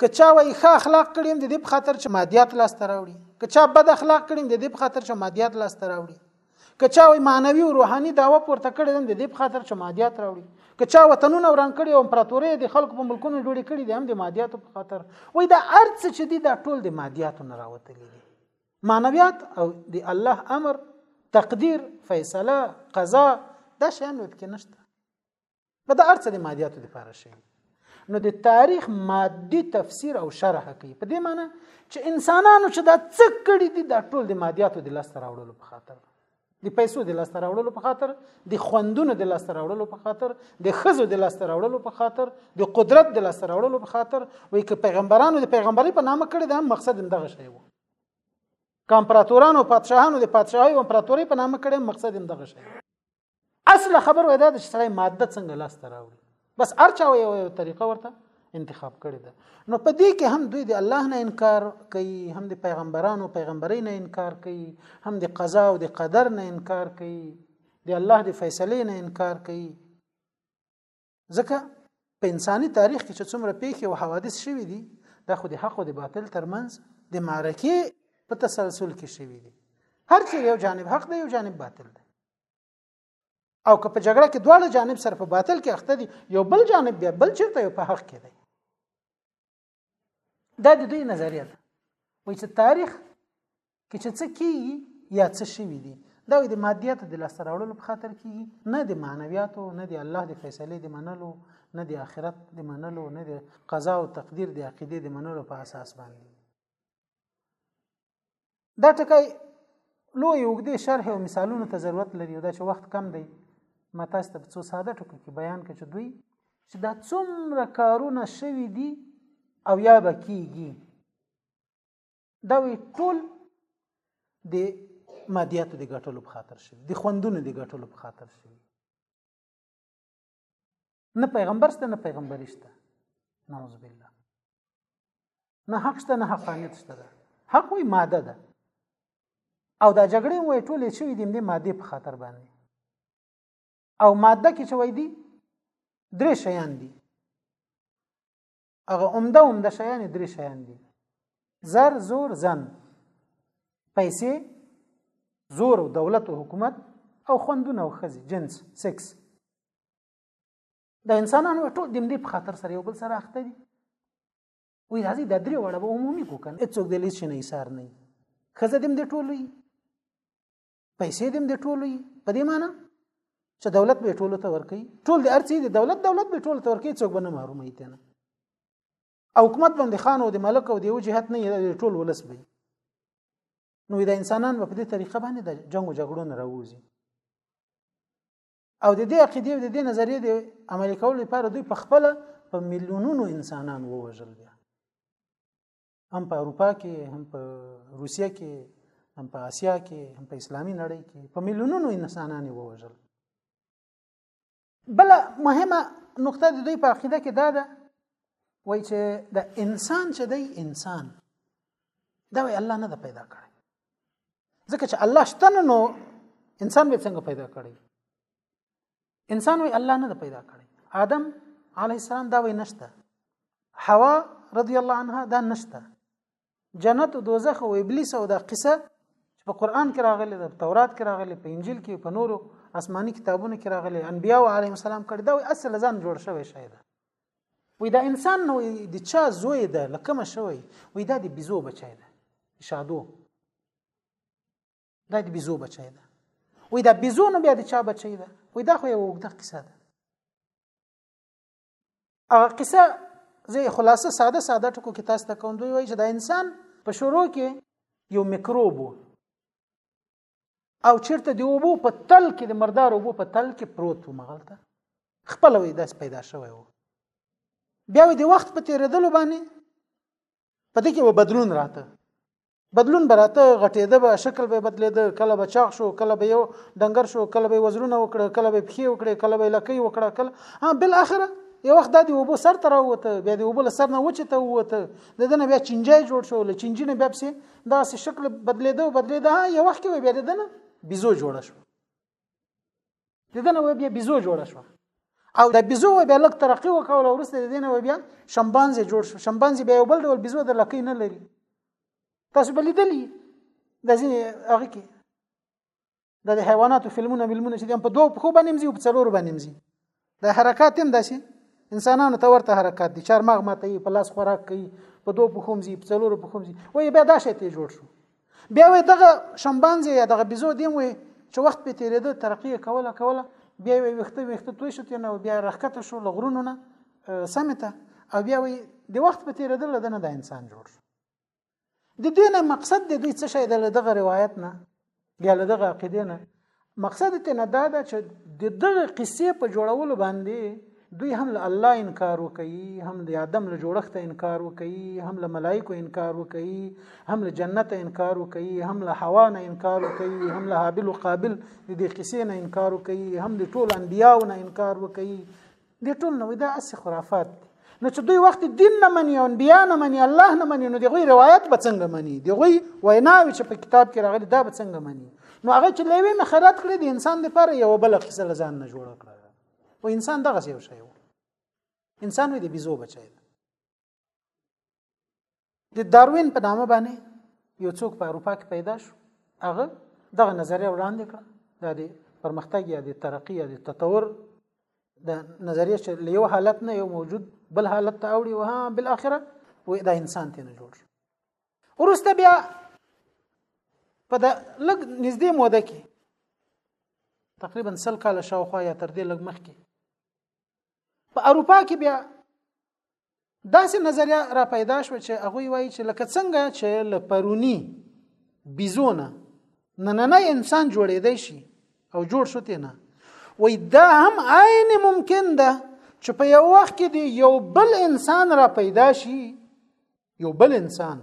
که چا وایي ښه اخلاق کړی د دې په خاطر چې مادیات لاسته راوړي که چا بد اخلاق کړی د دې په خاطر چې مادیات لاسته راوړي که چا وایي معنوي او روحاني دعوه پورته کړې ده د دې په خاطر چې مادیات راوړي که چا وطنونه وران کړي او امپراتورۍ د خلکو په ملکونو جوړې کړي دي هم د مادیاتو په خاطر وایي دا ارڅ چې دي دا ټول د مادیاتو نه راوتلي دي معنویات او د الله امر تقدیر فیصله قضا دا شیان وبکې نشته دا هر څه د مادیاتو لپاره شي نو د تاریخ مادي تفسیر او شرح کوي په دې معنی چې انسانانو چې دا څه کړی دي دا ټول د مادیاتو د لاس راوړلو په خاطر د پیسو د لاس راوړلو په خاطر د خوندونو د لاس راوړلو په خاطر د خزو د لاس راوړلو په خاطر د قدرت د لاس راوړلو په خاطر وایي چې پیغمبرانو د پیغمبري په نامه کړی دا مقصد هم دغه شی وو کامپراتورانو پادشاهانو د پادشاهي او امپراتوري په نامه کړی مقصد هم دغه شی اصله خبر وای دا چې سړی ماده څنګه لاس ته راوړي بس ارچا وي یو طریقه ورته انتخاب کړی ده نو په دې کې هم دوی د الله نه انکار کوي هم د پیغمبرانو پیغمبري نه انکار کوي هم د قضا او د قدر نه انکار کوي د الله د فیصلې نه انکار کوي ځکه په انساني تاریخ کې چې څومره پیښې او حوادث شوي دي دا خو د حق او د باطل ترمنځ د معرکې په تسلسل کې شوي دي هر څه یو جانب حق دی یو جانب باطل دی او که په جګړه کې دواړه جانب سره په باطل کې اخته دي یو بل جانب بیا بل چیرته یو په حق کې دی دا د دوی نظریه ده وایي چې تاریخ کې چې څه کیږي یا څه شوي دي دا د مادیاتو د لاسته راوړلو په خاطر کیږي نه د معنویاتو نه د الله د فیصلې د منلو نه د آخرت د منلو نه د قضا او تقدیر د عقیده د منلو په اساس باندې دا ټکی لوی اوږدې شرح او مثالونو ته ضرورت لري دا چې وخت کم دی ما تاسو ته څو ساده ټکو کې بیان کړ چې دوی چې دا څومره کارونه شوي دي او یا به کیږي دا وی ټول د مادیاتو د ګټلو په خاطر شوی د خوندونو د ګټلو په خاطر شوی نه پیغمبر شته نه پیغمبري شته نعوذ بالله نه حق شته نه حقانیت شته ده حق وی ماده ده او دا جګړې وې ټولې شوې دي د ماده په خاطر باندې او ماده کې چې وای دي درې شیان دي هغه عمده عمده شیان درې شیان دي زر زور زن پیسې زور او دولت او حکومت او خوندونه او خزي جنس سکس د انسانانو ټول د دې په خاطر سره یو بل سره اخته دي وی راځي د درې وړه به عمومي کو کنه هیڅوک د لیس نه ایثار نه خزه دې دې ټولې پیسې دې د ټولو یي په دې معنی چې دولت به ټولو ته ورکي ټول د ارڅي د دولت دولت به ټولو ته ورکي څوک به نه محرومي ته نه او حکومت باندې خان او د ملک او د یو جهت نه ټول ولس به نو دا انسانان په دې طریقه باندې د جنگ او جګړو نه راوځي او د دې عقیده او د دې نظریې د عملي کولو لپاره دوی په خپل په میلیونونو انسانان ووژل بیا هم په اروپا کې هم په روسیه کې هم په آسیا کې هم په اسلامي نړۍ کې په میلیونونو انسانان ووژل بل مهمه نقطه د دوی په عقیده کې دا ده وای چې د انسان چې دی انسان دا وی الله نه د پیدا کړی ځکه چې الله شته نو انسان به څنګه پیدا کړی انسان وی الله نه پیدا کړی آدم علی السلام دا وی نشته حوا رضی الله عنها دا نشته جنت او دوزخ او ابلیس او دا قصه په قران کې راغلي د تورات کې راغلي په انجیل کې په نورو آسماني کتابونو کې راغلي انبیاء علیهم السلام کړي دا اصل ځان جوړ شوی شاید وې دا انسان نو د چا زوی ده لکه ما شوی وې دا د بيزو بچی ده شادو دا د بيزو بچی ده وې دا بيزو نو بیا د چا بچی ده وې دا خو یو وګړه قصه ده هغه قصه زه خلاصه ساده ساده ټکو کې تاسو ته کوم دوی وایي چې دا انسان په شروع کې یو میکروب وو او چیرته دی وبو په تل کې د مردار وبو په تل کې پروت و مغلطه خپل وې داس پیدا شوی وو بیا د وخت په تیریدلو باندې په دې کې و بدلون راته بدلون براته غټېده به شکل به بدلېده کله به چاغ شو کله به یو ډنګر شو کله به وزرونه وکړه کله به پښې وکړه کله به لکۍ وکړه کله ها بل اخره یو وخت د وبو سر تر وته بیا د وبو سر نه وچ ته وته د دنه بیا چنجای جوړ شو ل چنجینه بیا پسې دا سه شکل بدلېده بدلېده یو وخت کې بیا د دنه بيزو جوړ شو د دنه وبیا بيزو جوړه شو او د بيزو وبیا لک ترقی وکول او ورسته د دنه وبیا شمبانزي جوړ شو شمبانزي بیا یو بل ډول بيزو د لکې نه لري تاسو بل لیدلی د ځین هغه کې د حیواناتو فلمونه ملمونه چې په دوه پخو باندې مزي او په څلور باندې مزي د حرکات هم داسي انسانانو ته ورته حرکات دي چارماغ ماته په لاس خوراک کوي په دوه پخوم زی په څلورو پخوم زی وای بیا دا شی ته جوړ شو بیا وای دغه شمبانزي یا دغه بيزو دی وای چې وخت په تیرېده ترقی کوله کوله بیا وای وخته وخته توې شو تنه بیا رخکته شو لغرونونه سمته او بیا وای د وخت په تیرېدل دنه د انسان جوړ شو د دوی نه مقصد د دوی څه شی د دغه روایت نه یا له دغه عقیده نه مقصد ته نه دا ده چې د دغه قصې په جوړولو باندې دوی هم له الله انکار وکړي هم د آدم له جوړښت انکار وکړي هم له ملایکو انکار وکړي هم له جنت انکار وکړي هم له حوا نه انکار وکړي هم له حابل او قابل د دې قصې نه انکار وکړي هم د ټول انبیاو نه انکار وکړي دې ټول نو دا اس خرافات دي نو چې دوی وخت دین نه مني او انبیا نه مني الله نه مني نو دغه روایت به څنګه مني دغه ویناوي چې په کتاب کې راغلي دا به څنګه مني نو هغه چې لوي نه خیرات کړی د انسان لپاره یو بل قصه لزان نه جوړ کړ او انسان دغه یو شی و انسان وي د بيزو بچی د داروین په نامه باندې یو څوک په اروپا کې پیدا شو هغه دغه نظریه وړاندې کړه دا د پرمختګ یا د ترقی یا د تطور د نظریه چې له یو حالت نه یو موجود بل حالت ته اوړي وها بل اخره و دا انسان ته نه جوړ شو ورسته بیا په د لګ نږدې موده کې تقریبا سل کال شاوخوا یا تر دې لګ مخکې په اروپا کې بیا داسې نظریه را پیدا شو چې هغه وایي چې لکه څنګه چې لپرونی بيزونه نننه انسان جوړېدای شي او جوړ شو ته نه وای دا هم عین ممکن ده چې په یو وخت کې دی یو بل انسان را پیدا شي یو بل انسان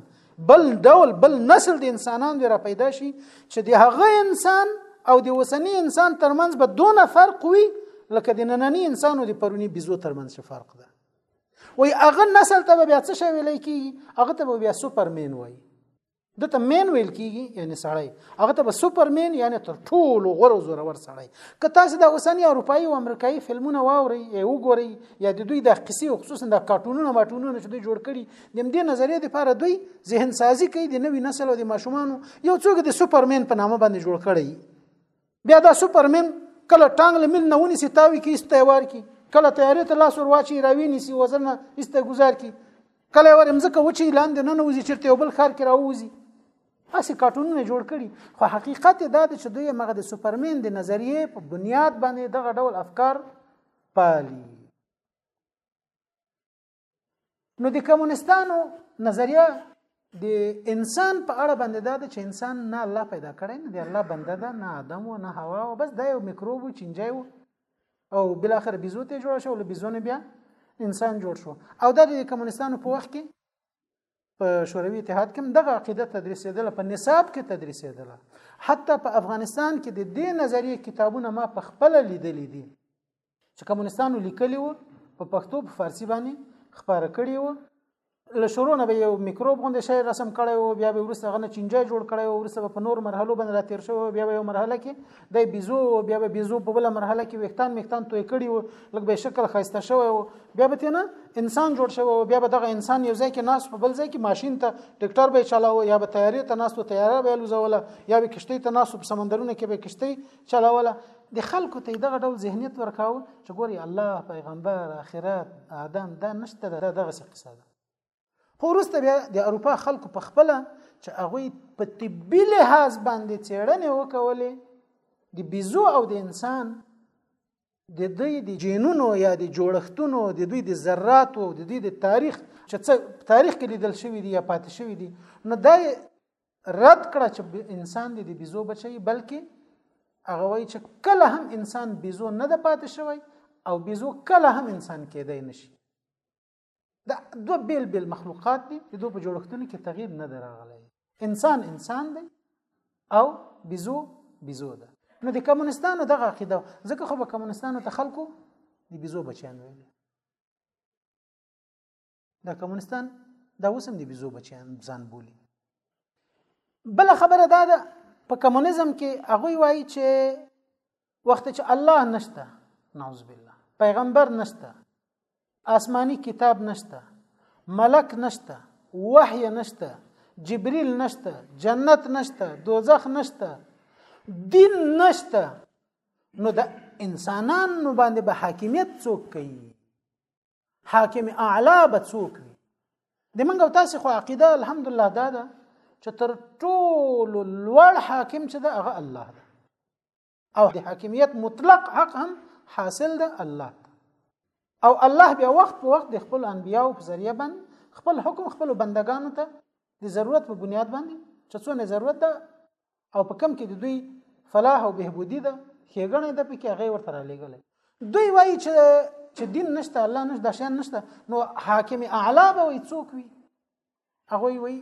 بل ډول بل نسل د انسانان دی را پیدا شي چې د هغه انسان او د وسنی انسان ترمنځ به دونه فرق وي لکه د نننی انسان او د پرونی بيزو ترمنځ فرق ده وای هغه نسل ته بیا څه شوی لای کی هغه ته بیا سوپرمن وای دته مین ویل کیږي یعنی سړی هغه ته به سوپرمن یعنی تر ټولو غوره زوره ور سړی که تاسو د اوسنی اروپאי او امریکایي فلمونه واوري یا وګوري یا د دوی د قصې او خصوصا د کارټونونو ماټونونو چې دوی جوړ کړي د دې نظریې لپاره دوی ذهن سازي کوي د نوي نسل او د ماشومانو یو څوک د سوپرمن په نامه باندې جوړ کړي بیا دا سوپرمن کله ټانګ له مل نه ونیسي تاوي کې است تیوار کی کله تیارې ته لاس ور واچي راوي نیسي وزنه است گزار کی کله ور مزکه وچی لاندې نه نوځي چرته یو بل خار کې راوځي هسې کارټونونه جوړ کړي خو حقیقت دا دی چې دوی مغه د سوپرمن د نظریه په بنیاد باندې دغه ډول افکار پالي نو د کمونستانو نظریه د انسان په اړه باندې دا چې انسان نه الله پیدا کړی نه دی الله بنده ده نه آدم و نه هوا و بس دا یو میکروب و چینجای و او بل اخر بيزو ته جوړ شو له بيزو نه بیا انسان جوړ شو او دا د کمونستانو په وخت کې په شوروي اتحاد کې دغه عقیده تدریسېدل په نصاب کې تدریسېدل حتی په افغانستان کې د دې نظریه کتابونه ما په خپل لیدلې دي چې کمونستانو لیکلی وو په پښتو په فارسی باندې خبره کړی وو له شروع نه به یو میکروب غوندې شی رسم کړی وو بیا به ورسته غنه چنجای جوړ کړی وو ورسته په نور مرحلو باندې را تیر شو بیا به یو مرحله کې د بیزو بیا به بیزو په بل مرحله کې وختان مختان توې کړی وو لکه به شکل خسته شوی وو بیا به تنه انسان جوړ شوی وو بیا به دغه انسان یو ځای کې ناس په بل ځای کې ماشين ته ټریکټر به چلاوه یا به تیارې ته ناس ته تیاره به لوزوله یا به کشتی ته ناس په سمندرونو کې به کشتی چلوله د خلکو ته دغه ډول ذهنیت ورکاو چې ګوري الله پیغمبر اخرت آدم دا نشته دا دغه څه قصه ده خو وروسته بیا د اروپا خلکو په خپله چې هغوی په طبي لحاظ باندې څېړنې وکولې د بیزو او د انسان د دوی د جینونو یا د جوړښتونو د دوی د ذراتو د دوی د تاریخ چې څه تاریخ کې لیدل شوی دی یا پاتې شوی دی نو دا رد کړه چې انسان د بیزو بچي بلکې هغه وایي چې کله هم انسان بیزو نه د پاتې شوی او بیزو کله هم انسان کېدای نشي دا دوه بیل بیل مخلوقات دي چې دوی په جوړښتونو کې تغییر نه دراغلی انسان انسان دی او بيزو بيزو ده نو د کمونستانو دغه عقیده ځکه خو به کمونستانو ته خلکو د بيزو بچیان ویل دا کمونستان دا اوس هم د بيزو بچیان ځان بولي بل خبره دا ده په کمونیزم کې هغه وایي چې وخت چې الله نشته نعوذ بالله پیغمبر نشته آسمانی کتاب نشته ملک نشته وحی نشته جبريل نشته جنت نشته دوزخ نشته دین نشته نو د انسانانو باندې به حاکمیت څوک کوي حاکم اعلی به څوک وي د منګ او تاسو خو عقیده الحمدلله دا ده چې تر ټولو لوړ حاکم چې ده هغه الله ده او د حاکمیت مطلق حق هم حاصل ده الله ده او الله بیا وخت په وخت د خپل انبیاو په ذریعہ باندې خپل حکم خپل بندگانو ته د ضرورت په بنیاد باندې چې څونه ضرورت ده او په کم کې د دوی فلاح او بهبودی ده ښېګڼه ده پکې هغه ورته را لېږلی دوی وایي چې چې دین نشته الله نشته دا شیان نشته نو حاکم اعلی به وي څوک وي هغه وي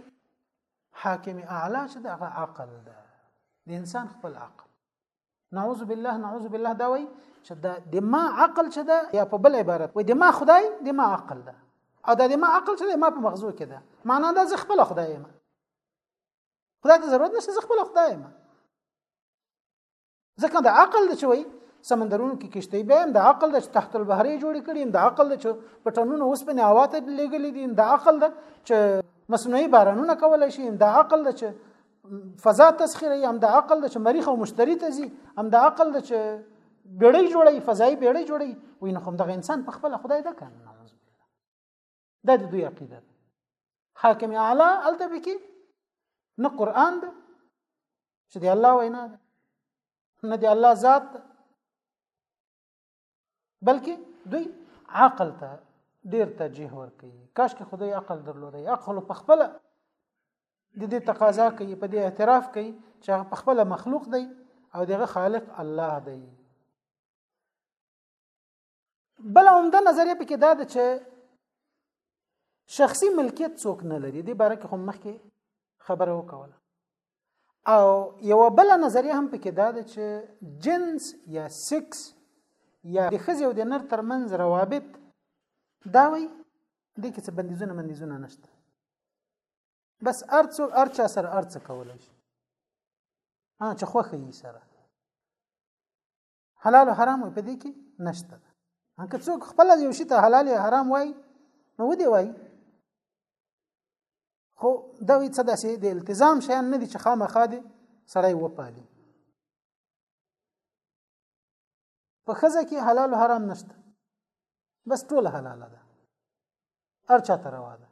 حاکم اعلی چې دغه عقل ده د انسان خپل عقل نعوذ بالله نعوذ بالله دا وي چې دا د ما عقل چې ده یا په بل عبارت وي د ما خدای د ما عقل ده او دا د ما عقل چې ده ما په مغزو کې ده معنا دا زه خپل خدای یم خدای ته ضرورت نشته زه خپل خدای یم ځکه د عقل د چوي سمندرونو کې کشته به هم د عقل د تحت البحرې جوړې کړي هم د عقل د پټنونو اوس په نواته لګلې دي د عقل د چې مصنوعي بارانونه کولای شي هم د عقل د چې فضا تسخیره هم د عقل د چې مریخ او مشتری ته زی هم د عقل د چې بیړۍ جوړي فضایي بیړۍ جوړي وینه کوم دغه انسان په خپل خدای ده کنه دا د دوی عقیده ده حاکم اعلی الته به کې نه قران ده چې د الله وینا ده نه د الله ذات ده بلکې دوی عقل ته ډیر ترجیح ورکوي کاش کې خدای عقل درلودای عقل په خپل د دې تقاضا کوي په دې اعتراف کوي چې هغه په خپل مخلوق دی او دغه خالق الله دی بل عمده نظریه پکې دا ده چې شخصي ملکیت څوک نه لري دې باره کې هم مخکې خبره وکوله او یو بل نظریه هم پکې دا ده چې جنس یا سکس یا د خزې او د نر ترمنځ روابط دا وي دې کې څه بندیزونه بندیزونه نشته بس ارڅ ارچا سره ارڅ کولای شي ها چې خوخه یې سره حلال او حرام په دې کې نشته هغه څوک خپل یو شی ته حلال او حرام وای نو ودی وای خو دا وی څه داسې د التزام شیان نه دي چې خامخا دي سړی وپالي په خزه کې حلال او حرام نشته بس ټول حلاله ده هر چا ته روا ده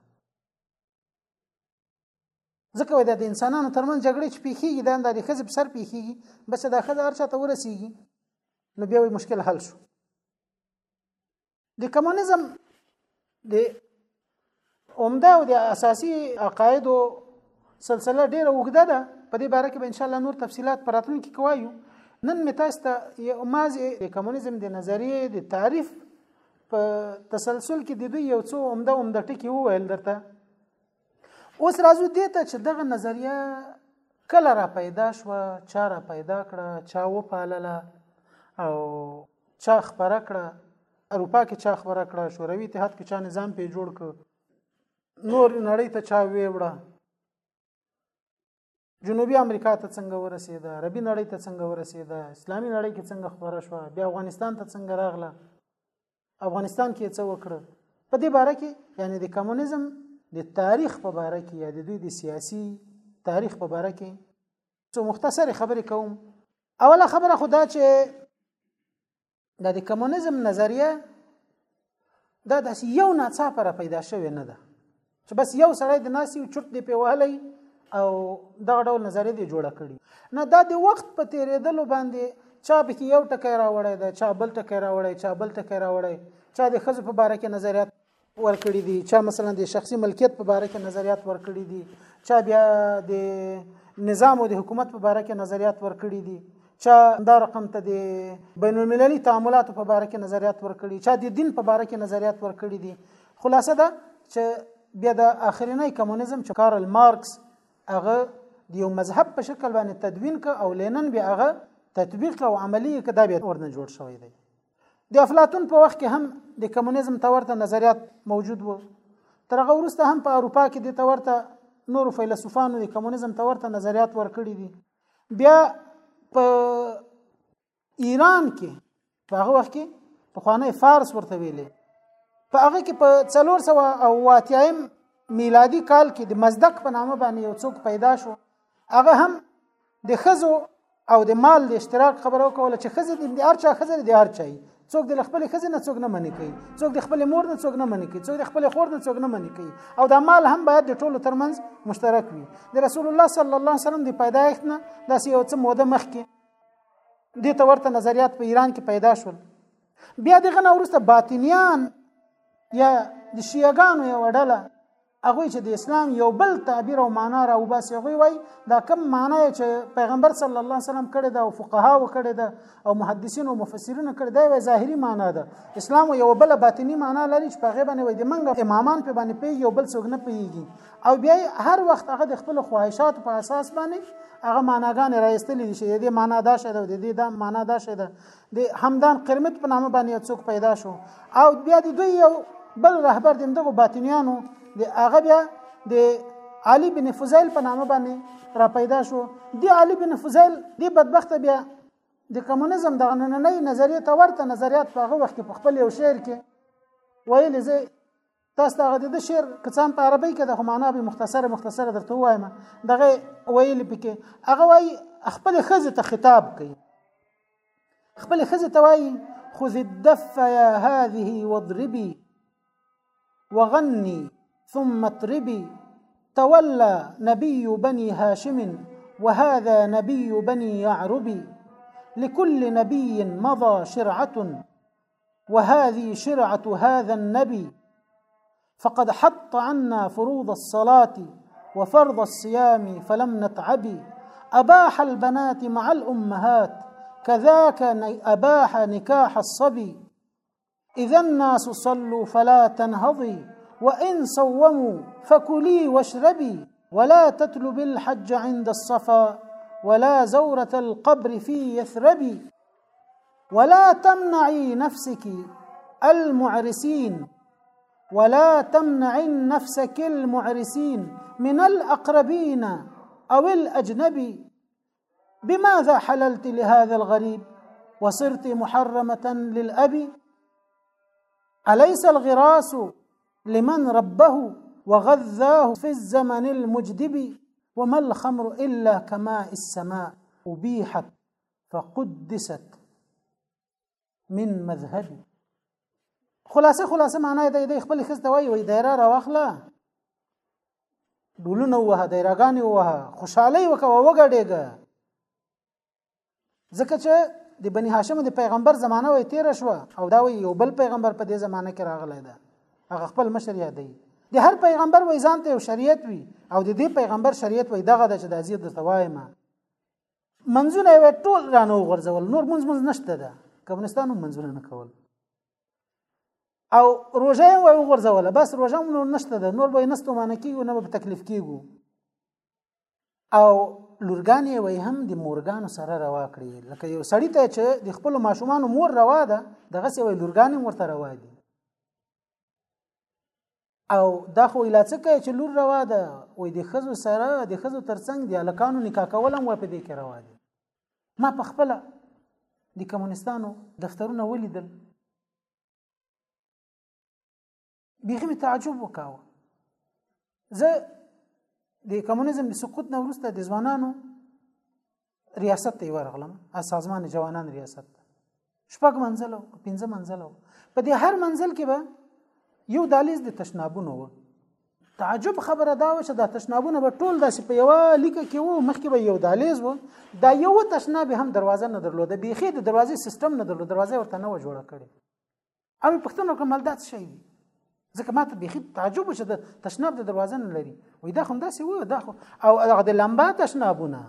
ځکه وای د انسانانو ترمن جګړې چې پیخیږي دا د خزې په سر پیخیږي بس دا خزه هر چاته ورسیږي نو بیا وي مشکل حل شو د کمونیزم د عمده او د اساسي عقایدو سلسله ډیره وګده ده په دې باره کې به ان شاء الله نور تفصيلات پراتون کې کوایو نن مې تاسو ته مازه د کمونیزم د نظریه د تعریف په تسلسل کې د دوی یو څو عمده عمده ټکي وویل درته اوس راځو دې ته چې دغه نظریه کله را پیدا شوه چا را پیدا کړه چا وپالله او چا خبره کړه اروپا کې چا خبره کړه شوروي اتحاد کې چا نظام پې جوړ کړ نور نړۍ ته چا ویوړه جنوبي امریکا ته څنګه ورسېده عربي نړۍ ته څنګه ورسېده اسلامي نړۍ کې څنګه خبره شوه بیا افغانستان ته څنګه راغله افغانستان کې څه وکړه په دې باره کې یعنی د کمونیزم د تاریخ په باره کې یا د دوی د سیاسي تاریخ په باره کې څو مختصر خبرې کوم اوله خبره خدا چې دا د کمونیزم نظریه دا د یو ناڅاپه را پیدا شوې نه ده چې بس یو سړی د ناسي او چرت دی په وهلی او دا ډول نظریه دی جوړه کړي نه دا د وخت په تیرېدلو باندې چا به یو ټکی راوړی دا چا بل ټکی راوړی چا بل ټکی راوړی چا د خزو په باره کې نظریات ورکړي دي چا مثلا د شخصي ملکیت په باره کې نظریات ورکړي دي چا بیا د نظام او د حکومت په باره کې نظریات ورکړي دي چا دا رقم ته د بین المللي تعاملاتو په باره کې نظریات ورکړي چا د دین په باره کې نظریات ورکړي دي خلاصه ده چې بیا د اخرینی کمونیزم چې کارل مارکس هغه د یو مذهب په شکل باندې تدوین ک او لینن بیا هغه تطبیق او عملی کدا بیا ورنه جوړ شوی دی د افلاطون په وخت کې هم د کمونیزم تورته نظریات موجود وو تر هغه وروسته هم په اروپا کې د تورته نور فیلسوفانو د کمونیزم تورته نظریات ورکړي دي بیا په ایران کې په هغه وخت کې په خوانه فارس ورته ویلې په هغه کې په 400 او واتیم میلادي کال کې د مزدک په نامه باندې یو څوک پیدا شو هغه هم د خزو او د مال د اشتراک خبرو کوله چې خزه د هر چا خزه د هر چا څوک د خپل خزه نه څوک نه منې کوي څوک د خپل مور نه څوک نه منې کوي څوک د خپل خور نه څوک نه منې کوي او دا مال هم باید د ټولو ترمنځ مشترک وي د رسول الله صلی الله علیه وسلم د پیدایښت نه داسې یو څه موده مخکې دې ته ورته نظریات په ایران کې پیدا شول بیا دغه نه وروسته باطنیان یا د شیعاګانو یو ډله هغه چې د اسلام یو بل تعبیر او معنا را وباسي هغه وای دا کم معنا چې پیغمبر صلی الله علیه وسلم کړی دا او فقها و کړی دا او محدثین او مفسرین کړی دا وای ظاهری معنا ده اسلام یو بل باطنی معنا لري چې په غیبه باندې وای د منګ امامان په باندې پیږي یو بل څوګ نه پیږي او بیا هر وخت هغه د خپل خواهشات په اساس باندې هغه معناګان راستلې شي د دې معنا دا شه ده د دې دا معنا دا شه ده د همدان قرمت په نامه باندې یو څوک پیدا شو او بیا د دوی یو بل رهبر د دغه باطنیانو د هغه بیا د علي بن فضیل په نامه باندې را پیدا شو دی علي بن فضیل دی بدبخت بیا د کمونیزم د نننۍ نظریه ته ورته نظریات په هغه وخت په خپل یو شعر کې ویل زه تاسو دغه د شعر کڅام په عربی کې د معنا به مختصره مختصره درته وایم دغه ویل پکې هغه وای خپل خزه ته خطاب کوي خپل خزه ته وای خذ الدف يا هذه واضربي وغني ثم اطربي تولى نبي بني هاشم وهذا نبي بني يعربي لكل نبي مضى شرعة وهذه شرعه هذا النبي فقد حط عنا فروض الصلاه وفرض الصيام فلم نتعب اباح البنات مع الامهات كذاك اباح نكاح الصبي اذا الناس صلوا فلا تنهضي وإن صوموا فكلي واشربي ولا تتلب الحج عند الصفا ولا زورة القبر في يثرب ولا تمنعي نفسك المعرسين ولا تمنعن نفسك المعرسين من الأقربين أو الأجنبي بماذا حللت لهذا الغريب وصرت محرمة للأب أليس الغراس لمن ربه وغذاه في الزمن المجدب وما الخمر إلا كماء السماء أبيحت فقدست من مذهبي خلاصه خلاصه معنا دی د خپل خسته وای وای دایره راوخله ډولونه وه دایرهګانی وه خوشحالي وکوه وګړېګه ځکه چې د بنی هاشم د پیغمبر زمانہ وای تیر شو او دا وای یو بل پیغمبر په دې زمانہ کې راغلی دی هغه خپل مشر یادوي د هر پیغمبر وای ځان ته یو شریعت وي او د دې پیغمبر شریعت وای دغه د چې د عزیز د توایمه منځونه یې ټول رانه وغورځول نور منځ منځ نشته ده کمونستان هم منځونه نه کول او روژه یې وغورځوله بس روژه هم نور نشته ده نور به یې نه ستومانه کېږو نه به تکلیف کېږو او لورګان یې وای هم د مورګانو سره روا کړی لکه یو سړی ته چې د خپل ماشومان مور روا ده دغه څه وای لورګان ورته روا دي او دا خو اله څه کوي چې لور روا ده وې د خزو سره د خزو ترڅنګ دی الکانو نکاح کول هم په دې کې روا دي ما په خپل د کمونستانو دفترونه ولیدل بیخي مې تعجب وکاوه زه د کمونیزم د سقوط نه وروسته د ځوانانو ریاست ته ورغلم سازمان جوانان ریاست شپږ منزل او پنځه منزل او په دې هر منزل کې به یو دالیز د تشنابونو و تعجب خبره دا و چې دا تشنابونه به ټول داسې په یو لیکه کې وو مخکې به یو دالیز و دا یو تشناب هم دروازه نه درلوده بیخي د دروازې سیستم نه درلوده دروازه ورته نه و جوړه کړې او پښتنه کوم مال دات شي ځکه ماته بيخي تعجب وشه د تشناب د دروازه نه لري وې دا هم داسې و دا خو او هغه د لمبا تشنابونه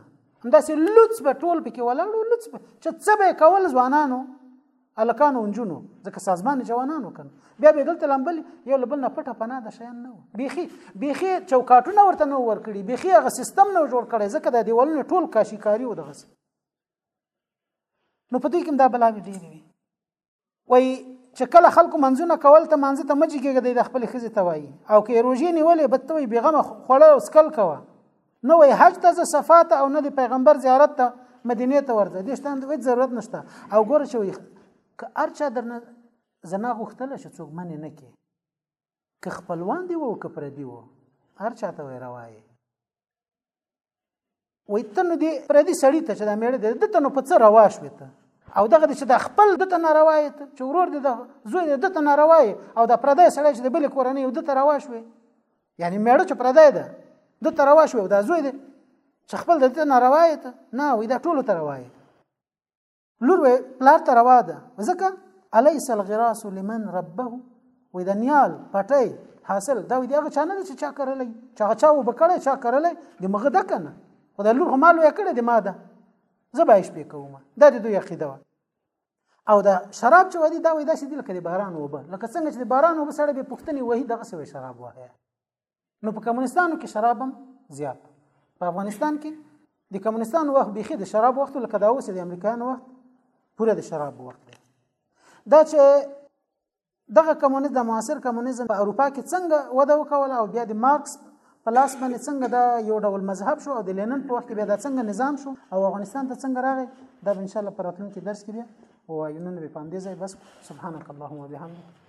هم داسې لوڅ به ټول پکې ولاړو لوڅ به چې څه به کول ځوانانو الکانو انجونو ځکه سازمان جوانانو کن بیا به دلته لمبل یو لبل نه پټه پناه د شیان نه بیخي بیخي چوکاټونه ورته نو ور کړی بیخي هغه سیستم نو جوړ کړی ځکه د دیوالونو ټول کاشي کاری و دغه نو پدې کې دا بلاوی ډیری وي وای چې کله خلکو منځونه کول ته منځ ته مجي کېږي د خپل خزه ته وای او کې روزي نیولې به ته وي بیغمه خوړه او سکل کوه نو وای حج ته صفات او نه د پیغمبر زیارت ته مدینه ته ورځه د شتان د ضرورت نشته او ګور شوی که ارچا درنه زنا غختل شو څوک من نه کې که خپلوان دی وو که پر دی وو ارچا ته وای روایه وای ته نو دې پردي سړی ته چې دا میړه دې دته نو په څه روا شوې ته او دغه چې د خپل دته ناروا یې ته چې ورور دې د زوی دې دته ناروا یې او د پردی سړی چې د بلې کورنۍ یو دته روا شوې یعنی میړه چې پردی ده دته روا شوې او دا زوی دې چې خپل دته ناروا یې ته نه وای دا ټولو ته روا یې لور وې پلار ته روا ده ځکه الیس الغراس لمن ربه وې د نیال پټي حاصل دا وې دغه چانه چې چا کرلې چا چا وبکړې چا کرلې د مغه ده کنه خدای لور هم مال وکړې د ماده زبایش پې کوم دا د دوی عقیده وه او دا شراب چې ودی دا وې داسې دي لکه د باران وبه لکه څنګه چې د باران وبه سره به پښتني وهي دغه سوي شراب وهي نو په کمونستانو کې شراب هم زیات په افغانستان کې د کمونستان وخت بيخي د شراب وخت لکه دا اوس د امریکایانو وخت پوره د شراب وخت دی دا چې دغه کمونیزم د معاصر کمونیزم په اروپا کې څنګه وده وکوله او بیا د مارکس په لاس باندې څنګه دا یو ډول مذهب شو او د لینن په وخت کې بیا دا څنګه نظام شو او افغانستان ته څنګه راغی دا ان شاء الله په راتلونکي درس کې بیا وایو نن به پام دې ځای بس سبحانك اللهم وبحمدك